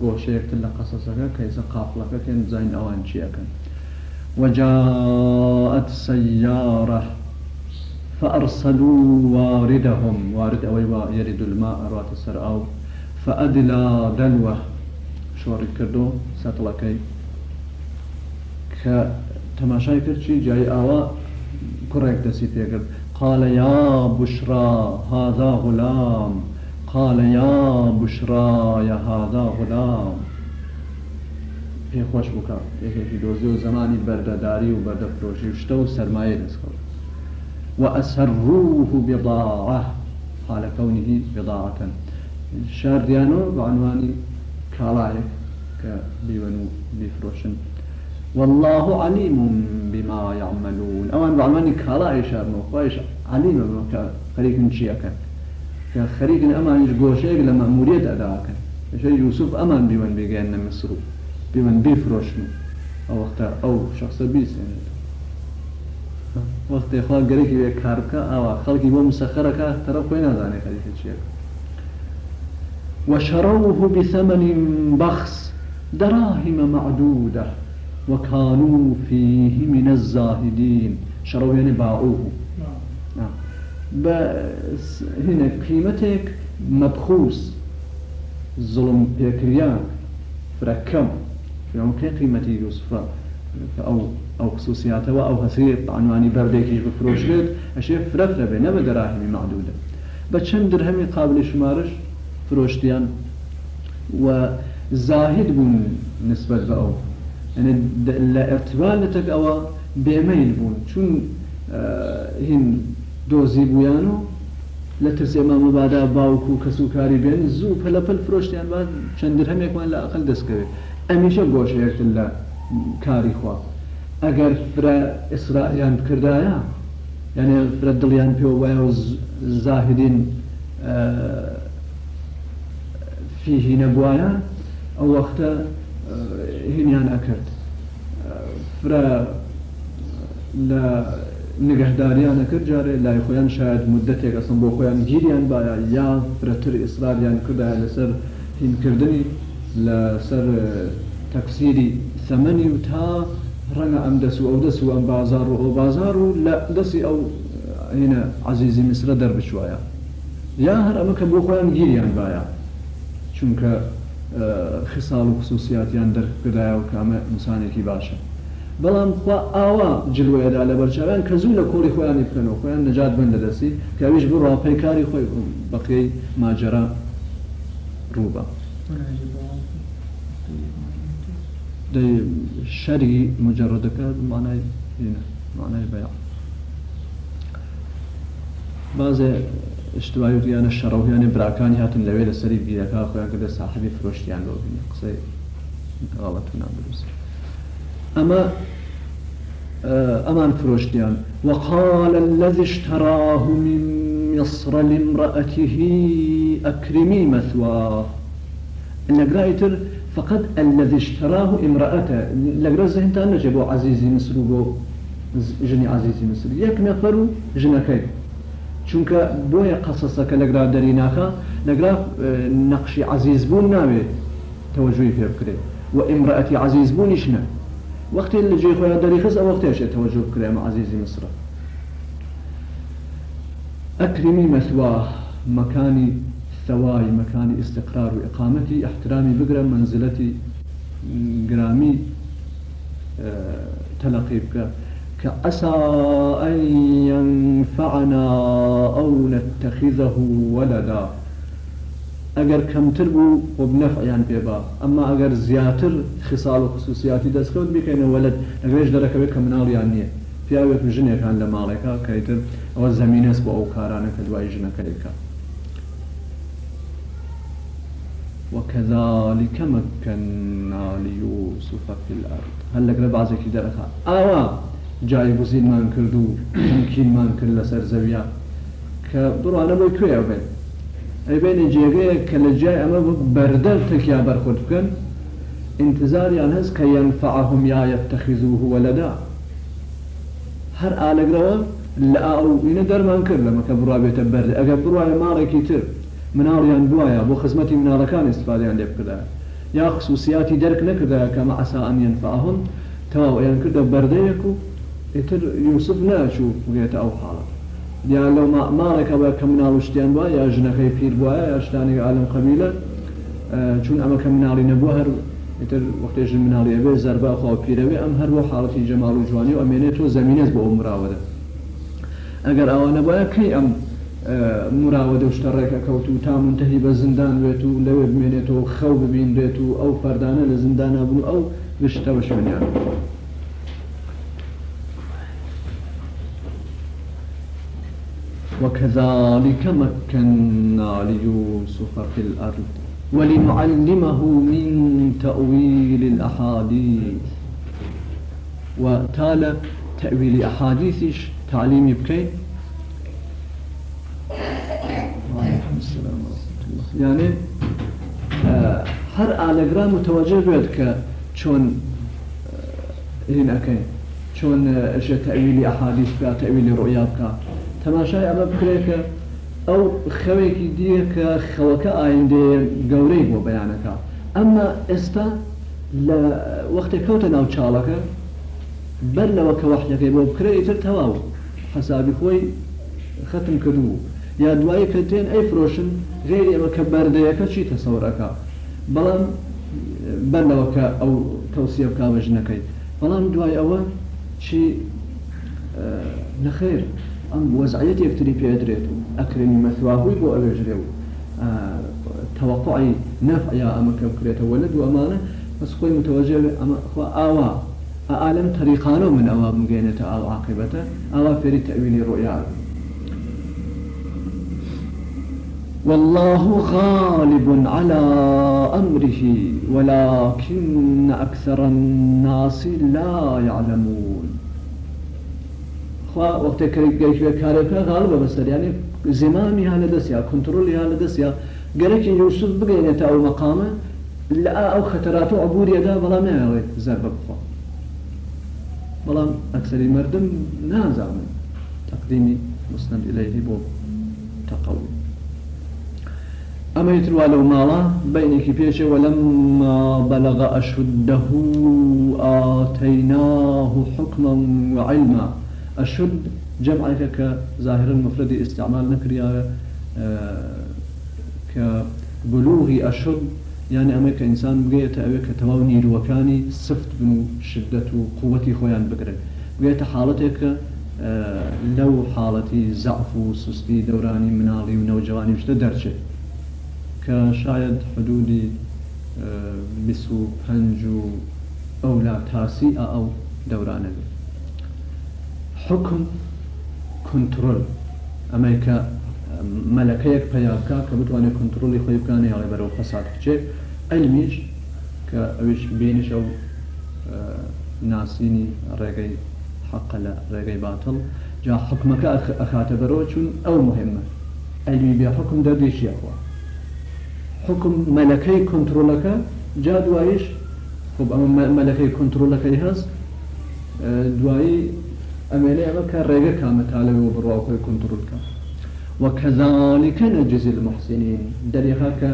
قوشيك تلا قصصك كيس قافلك كن زين اوان شيئا وجاءت سيارة فأرسلوا واردهم وارد أويوا يرد الماء روات فأدلى دلوة شوري كردو ك تماشاي كرشي جاي آوا كوريك دسي قال يا بشرى هذا غلام. قال يا بشرى يا هذا غلام. پێ خۆش بکە یەکێکی دۆزی و زمانی بەردەداری و بەردەفرۆشی شتە و سەرمایە وأسروه بضاعة. حال كونه بضاعة شاردیانەوە بە عنوانی کاڵایەک کە بیوەن و بیفرۆشن والله علیم بما يعملون ئەوان بە عنوانی کاڵای شارنەوە خۆش علیمە کە خەریکن چیەکەن؟ کە خەریکن ئەمانش گۆشەیەک لە مەموریت ئەداکەن. بەشەی یوسف ئەمان بیوەن بێگەیان نەمەسر و بیوەن بیفرۆشن ئەو وەختە ئەو شخصە بیسێنێت وەختێخوا گەرەێک کارکە ئاوا خەڵکی بۆ مسەخەرەکە تەرە خۆی نازانێت خەریکە چیەکە. وشروه بثمن بخس دراهم معدودة وكانوا فيه من الزاهدين. شروا يعني باعوه. نعم. بس هنا قيمتك مبخوس. ظلم بيكريان فركم يعني قيمتي يوسف أو أو خصوصياته أو هسير عنواني برديكيش بفروشت أشياء فرفرة بي نما دراهمي معدودة. بچند درهمي قابل شمارش؟ فروشتيان وزاهد بون نسبة بأو يعني لا ارتبالتك أو بيميل بون چون هن دۆزی بوویان و لە ترسێمە مەبادا باوک و کەسوکاری بێن زوو پەلەپەل فرۆشتیان با چەندر هەمێکمان لە ئەقل دەستکەوێت ئەمیشە گۆشەیەکتر لە کاری خوا. ئەگەر فرە ئیسرائیان کردایە یعنی فرە دڵیان پێ وایە و زاهدین فیهی نەبووایە ئەو وەختە هینیان ئەکرد فرە لە نگەهداریان ئەکرد جارێ لای خۆیان شاید مدەتێک ئەسم بۆ خۆیان گیریان باە یا لەسەر هینکردنی لەسەر تەکسیری ثەمەنی و تا ڕەنگە ئەم دەس و ئەو دەس و ئەم بازار و ئەو بازار و لە دەستی ئەو هینە عزیزی میسرە دەربچوایە. یا هەر ئەمە کە بۆ خۆیان گیریان باە چونکە خساڵ و خصوصیاتیان دەرکردایە و کامە ئینسانێکی باشە. بەڵام خوا ئاوا جلوەیەدا لە بەرچاویان کە زوو لە کۆری خۆیانی بکەنەوە خۆیان نەجات بن لە دەستی کاویش بڕوا پەیکاری خۆی بەقی ماجرا ڕووبە شەری مجرڕەکە مانای مانای بەیان. بازێ اشتواییانە شەڕەویانە براکانی هاتن لەوێ لە سەری بیرەکە خۆیان کردە ساحبی فرۆشتیان بۆ بینە قسەی غڵەت نادروست ئەمە ئەمان فرۆشتیان. وقال الذي اشتراه من مصر لامرأته أكرمي مثواه. لقرأيتر فقط الذي اشتراه امرأته. لقرأ ذهن تانا جبو عزيزي مصر جني عزيزي مصر. يك نفرو جنكي چونکە بۆیە قەسەسەکە لەگرا دەریناخە لەگرا نەقشی عزیز بوون ناوێت تەوەجوی پێ بکرێت و ئیمرەتی عزیز بوونیش نە وقتی لە جێ خۆیان دەریخست ئەو وەختێشێت تەوەجو بکرێمە عزیزی مصر. ئەکرمی مەثواه مەکانی ثواي مكان استقرار وإقامتي احترامي بقرا منزلتي قرامي تلقي بك كعسى أن ينفعنا أو نتخذه ولدا. ئەگەر کەمتر بوو و بنەفعیان پێبا ئەمما ئەگەر زیاتر خساڵ و خصوصیاتی دەستکەوت بکەینە وەلت لەگەێش دەرەکەوێت کە مناڵیان نییە پیاوێت ژنێکان لە ماڵێکا کەیتر ئەوە زمینەس بۆ ئەو کارانە کە دوای ژنەکە لێکە وكذلك مكنا ليوسف في الأرض. هل لك بعضك درخا آوا جای بزینمان کرد و تەمکینمان کرد لەسەر زەویا کە بۆی کوێ بێت ئەیبێنە جێگەیە کە لە جای ئەمە بەردەر تکیا بەرخورد بکەن انتظاریان هەست کە یەنفعهم یا یەتەخیزوه وەلەدا هەر ئالەگرەوە لە ئاوینە دەرمان کرد لەمە کە بڕابێتە بەردە ئەگەر بڕواە ماڵێکی تر مناڵیان بواە بۆ خزمەتی مناڵەکان استفادیان لێ بکردا یا خصوصیاتی دەرک نەکردا کەمە ئەسا ئەم یەنفعهم تەواو ئەیان کردە بەردەیەک و ئیتر یوسف ناچوو بگێتە ئەو حاڵە یا لەو ماڵێکە بە کە مناڵشتیان وایە یا ژنەکەی پیر وایە یا شتانی عالم قبیلە چون ئەمە کە مناڵی نەبووە هەر ئیتر وەختێژ مناڵی ئەبێ زەربا خۆ پیرەوێ ئەم هەر بۆ حاڵەتی جەماڵ و جوانی و ئەمێنێت تۆ زمینێت بۆ مراوەدە ئەگەر ئەوە نەبایە کەی ئەم مراوەدە شتەڕێکە کەوت و تا منتهی بە زیندان بێت و لەوێ بمێنێتەوە خەو ببینرێت و ئەو فەردانە لە زیندانە بوو ئەو گشتەوە شوێنیان. وكذلك مكنا ليوسف في الأرض ولنعلمه من تأويل الأحاديث. وتالى تأويل أحاديث تعليم بكين يعني هر ئالەگرا متوجه بێت هین ئەەکەین چۆن ژێ تەویلی ئەحادیث بکات تەویلی ڕۆیا بکات تەماشای ئەمە بکرێکە ئەو خەوێکی دیە کە خەوەکە ئایندێ گەورەی بۆ بەیانەکە. ئەمما ئێستا لە وەختێک کەوتە ناو چاڵەکە بەر لەوە کە وەحەکەی بۆ بکرێ ئیتر تەواو. حەسابی خۆی ختم کردو یا دوایی کە تێن ئەی فرۆشن غێری ئەمە کە بەردەیەەکە چی تەسەورەکە؟ بەڵام بەرەوە کە ئەو تەوسیە بک بەژنەکەی بەڵام دوای ئەوە چی نەخێر ئەم وەزعەت یەکتری پێدرێت و ئەکرێنی مەثواهوی بۆ ئەوێژرێ و توقعی نەفعیا ئەمە کە بکرێتەوە لە دوو ئەمانە بەس خۆی متوەجه ئەمە ئاوا ئالم طریقانە من ئەوە بگەێنێتە ئاو عاقبەتە ئاوا فێری تەویلی ڕۆیان والله غالب على أمره ولكن أكثر الناس لا يعلمون. خوا وقتی گەیشوێ کارەکە غاڵبە بەسەریانی زمامی ها لە دەستیا کنترۆلی ها لە دەستیا گەرەکی یوسف بگەینێتە ئەو مەقامە لە ئەو خەتەرات و عبوریەدا بەڵام ناوێت زەر بە بەڵام ئەکسری مردم نازانن تقدیمی مسند إليه بۆ تەقەوی ئەمە تروا لەو ماڵە بینێکی پێشێ وەلمما بەلغ ئەشده ئاتەیناه حکما وعلما ئەشد جەمعیکە کە ظاهرن مفردی ئستعمال نەکریاە کە بلوغی ئەشد یعنی ئەمە کە ئینسان بگەێتە ئەوێ کە تەواو نیروەکانی سفت بن و شدت و قوەتی خۆیان بگرن. بێتە حاڵەتێک کە لەو حاڵەتی زعف و سستی دەورانی مناڵی و نەوجوانی شتە دەرچێت. کە شاید حدودی پنج و ئەو لا تاسی ئەو دەورانەبێت حكم كنترول. ئەمریکا مەلەکەیەک پیاکە کە بتوانێت کنترلی خۆی بکانە یاڵێ بەرەو فەساد بچێ. ئەلمیش کە ئەوش بینش ئەو ناسینی ڕێگەی باتڵ جا حکمەکە ئەخاتە بەرەوە چون ئەو مهمە. ئەلمی بێ حکم دەردێشیەخوا حکم مەلەکەی کنترۆلەکە جا دوایش خب ئەمە مەلەکەی کنترۆلەکەی هەست ئەمێنێ ئەمە کە ڕێگە کامەتالەوە بڕواکۆی کنترلکە وكذلك نجزي المحسنين. دەریخاکە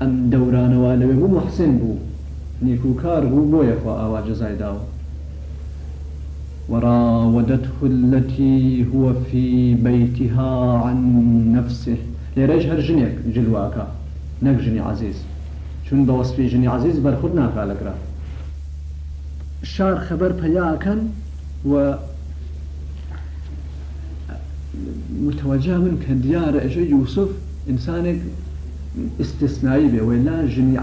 ئەم دەورانەوە لەوێ بوو محسن بوو نیکوکار بوو بۆ یەخوا ئاوا جزای داوە وراودته التي هو في بيتها عن نفسه. لێرەش هەر ژنێک جلواکە نەک ژنی عزیز چون بە وەسپی ژنی عزیز بەرخود لەگرا شار خەبەر پەیاکەن و متوجه من کە دیارە ئەژە یوسف ئینسانێک استثنایی بێ وێ لا ژنی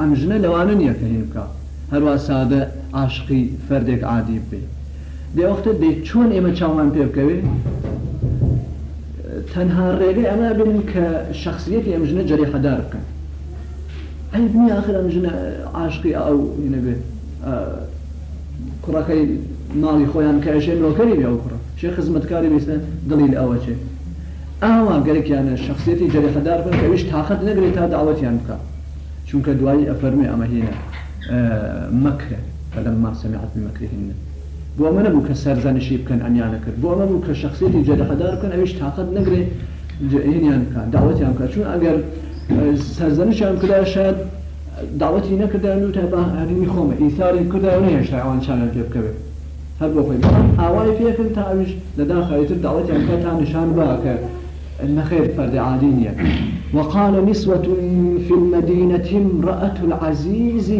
ئەم ژنە لەوانە نییە کە هین بکە. هەروە سادە عاشقی فەردێک عادی بێ. دێوەختە دەی چۆن ئێمە چاوان پێ بکەوێ؟ تەنها ڕێگەی ئەمە بن کە شخصیەتی ئەم ژنە جەری حەدار بکەن. ئەی بنی آخر ئەم ژنە عاشقی ئەو هینە بێ کوڕەکەی ماڵی خۆیان کە ئەشێن ڕۆکەری بێ ئەو کوڕە. شێ خزمەتکاری بیستە دڵی لە ئەوە چێ. ئاوا گەرەکیانە شخصیەتی جەرەخەدار بن کەویش تااقت نەگرێت تا داوەتیان بکە. چونکە دوایی ئەفەرمی ئەمە هینە. مەکرە. فلما سمعت بمكرهن بۆ ئەمە نەبوو کە سەرزانشی بکەن ئەمیانە کرد. بۆ ئەمە بوو کە شخصیەتی جەرەخەدار بکەن ئەویش تااقت نەگرێت هینیان بکە داوەتیان بکە. چون ئەگەر سەرزانشیان کرا شاید داوەتی نەکردیان و تا هەرمی خۆمە. ئیساری کردا و نهێشتا ئەوان چانە پێ بکەوێت. هەر بۆ خۆی. ئاوای پێکن تا ئەوش لەدا خەریتر داوەتیان کە تا نیشان بە کە نخير فرد عادينية وقال نسوة في المدينة امرأة العزيز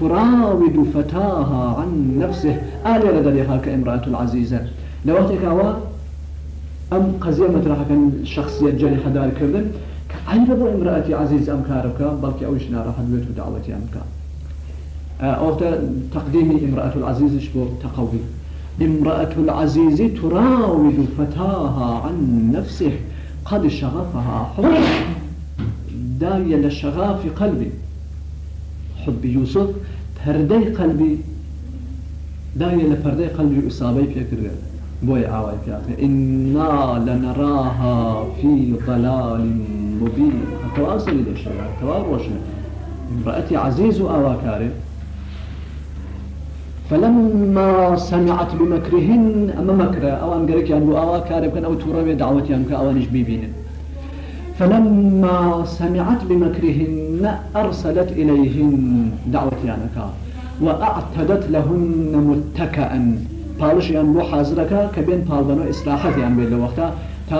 تراود فتاها عن نفسه. آل لدريها كامرأة العزيزة. لوقتك أوا أم قضية مطرحة كان شخصية جري حدار كردن كعيب بو امرأتي عزيز أم كاربك بلكي أوش نارا حدويت ودعوتي أم كار أو تقديم امرأة العزيز شبو تقوي امرأة العزيز تراود فتاها عن نفسه قد شغفها حب داية لشغاف قلبي حب يوسف پردەی قلبي داية لپردەی قلبي ئوسابەی پێکردێ بۆی ئاوای پیاکە إنا لنراها في ضلال مبين. تەواو سەری دەشێت تەواو ڕۆژنە امرأتي عزيز أواكاري فلما سمعت بمكرهن أما مكره أو أن قريك يعني أواكاري كان أو تروي دعوتي يعني كأوانش بيبين فلما سمعت بمكرهن أرسلت إليهن دعوتي يعني كار وأعتدت لهن متكئا. پاڵش یان بۆ حازرەکە کە بێن پاڵبەنەوە ئیسراحەتیان بێت لە وەختا تا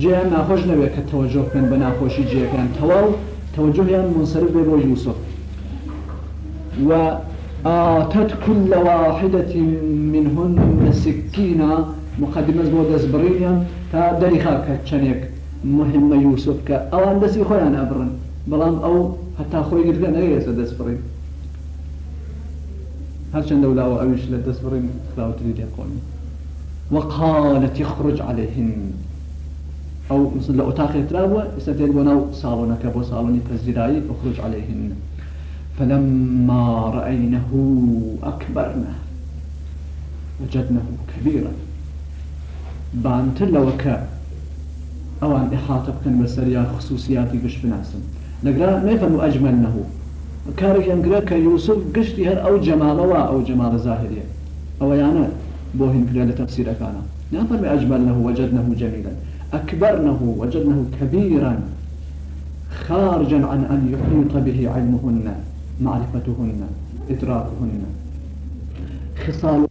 جیان ناخۆش نەوێت کە تەوەجۆ بکەن بە ناخۆشی جیەکان تەواو تەوەجۆیان منصرف بێ بۆ یوسف. وآتت كل واحدة منهن سكينة. مقدمة بۆ دەستبڕینیان تا دەریخا کە چەندێک مهمە یوسف کە ئەوان دەستی خۆیان ئەبرن بەڵام ئەو هەتا خۆی گرگە نەگەێسە دەستبڕین هرچند ولا أويش لتسبرين خلاو تريد يقول وقالت يخرج عليهن. أو مثل لو تاخي تراوى إستدل ونو صالونك بو صالوني تزدراي اخرج عليهن. فلما رأينه أكبرنا وجدنه كبيرا. بانت لوكا أوان إحاطة بكن بسريا خصوصياتي قش بناسم. ما يفهم أجملنه کرا کە یوسف گشتی هەر ئەو جەماڵەوە ئەو جەماڵە زاهریە ئەوە یانە بۆ هینکرا لە تەفسیرەکانە نافەرمی ئەجملنه وجدنه جميلا. أكبرنه وجدنه كبيرا. خارجا عن أن يحيط به علمهن. معرفتهن إدراكهن. خصال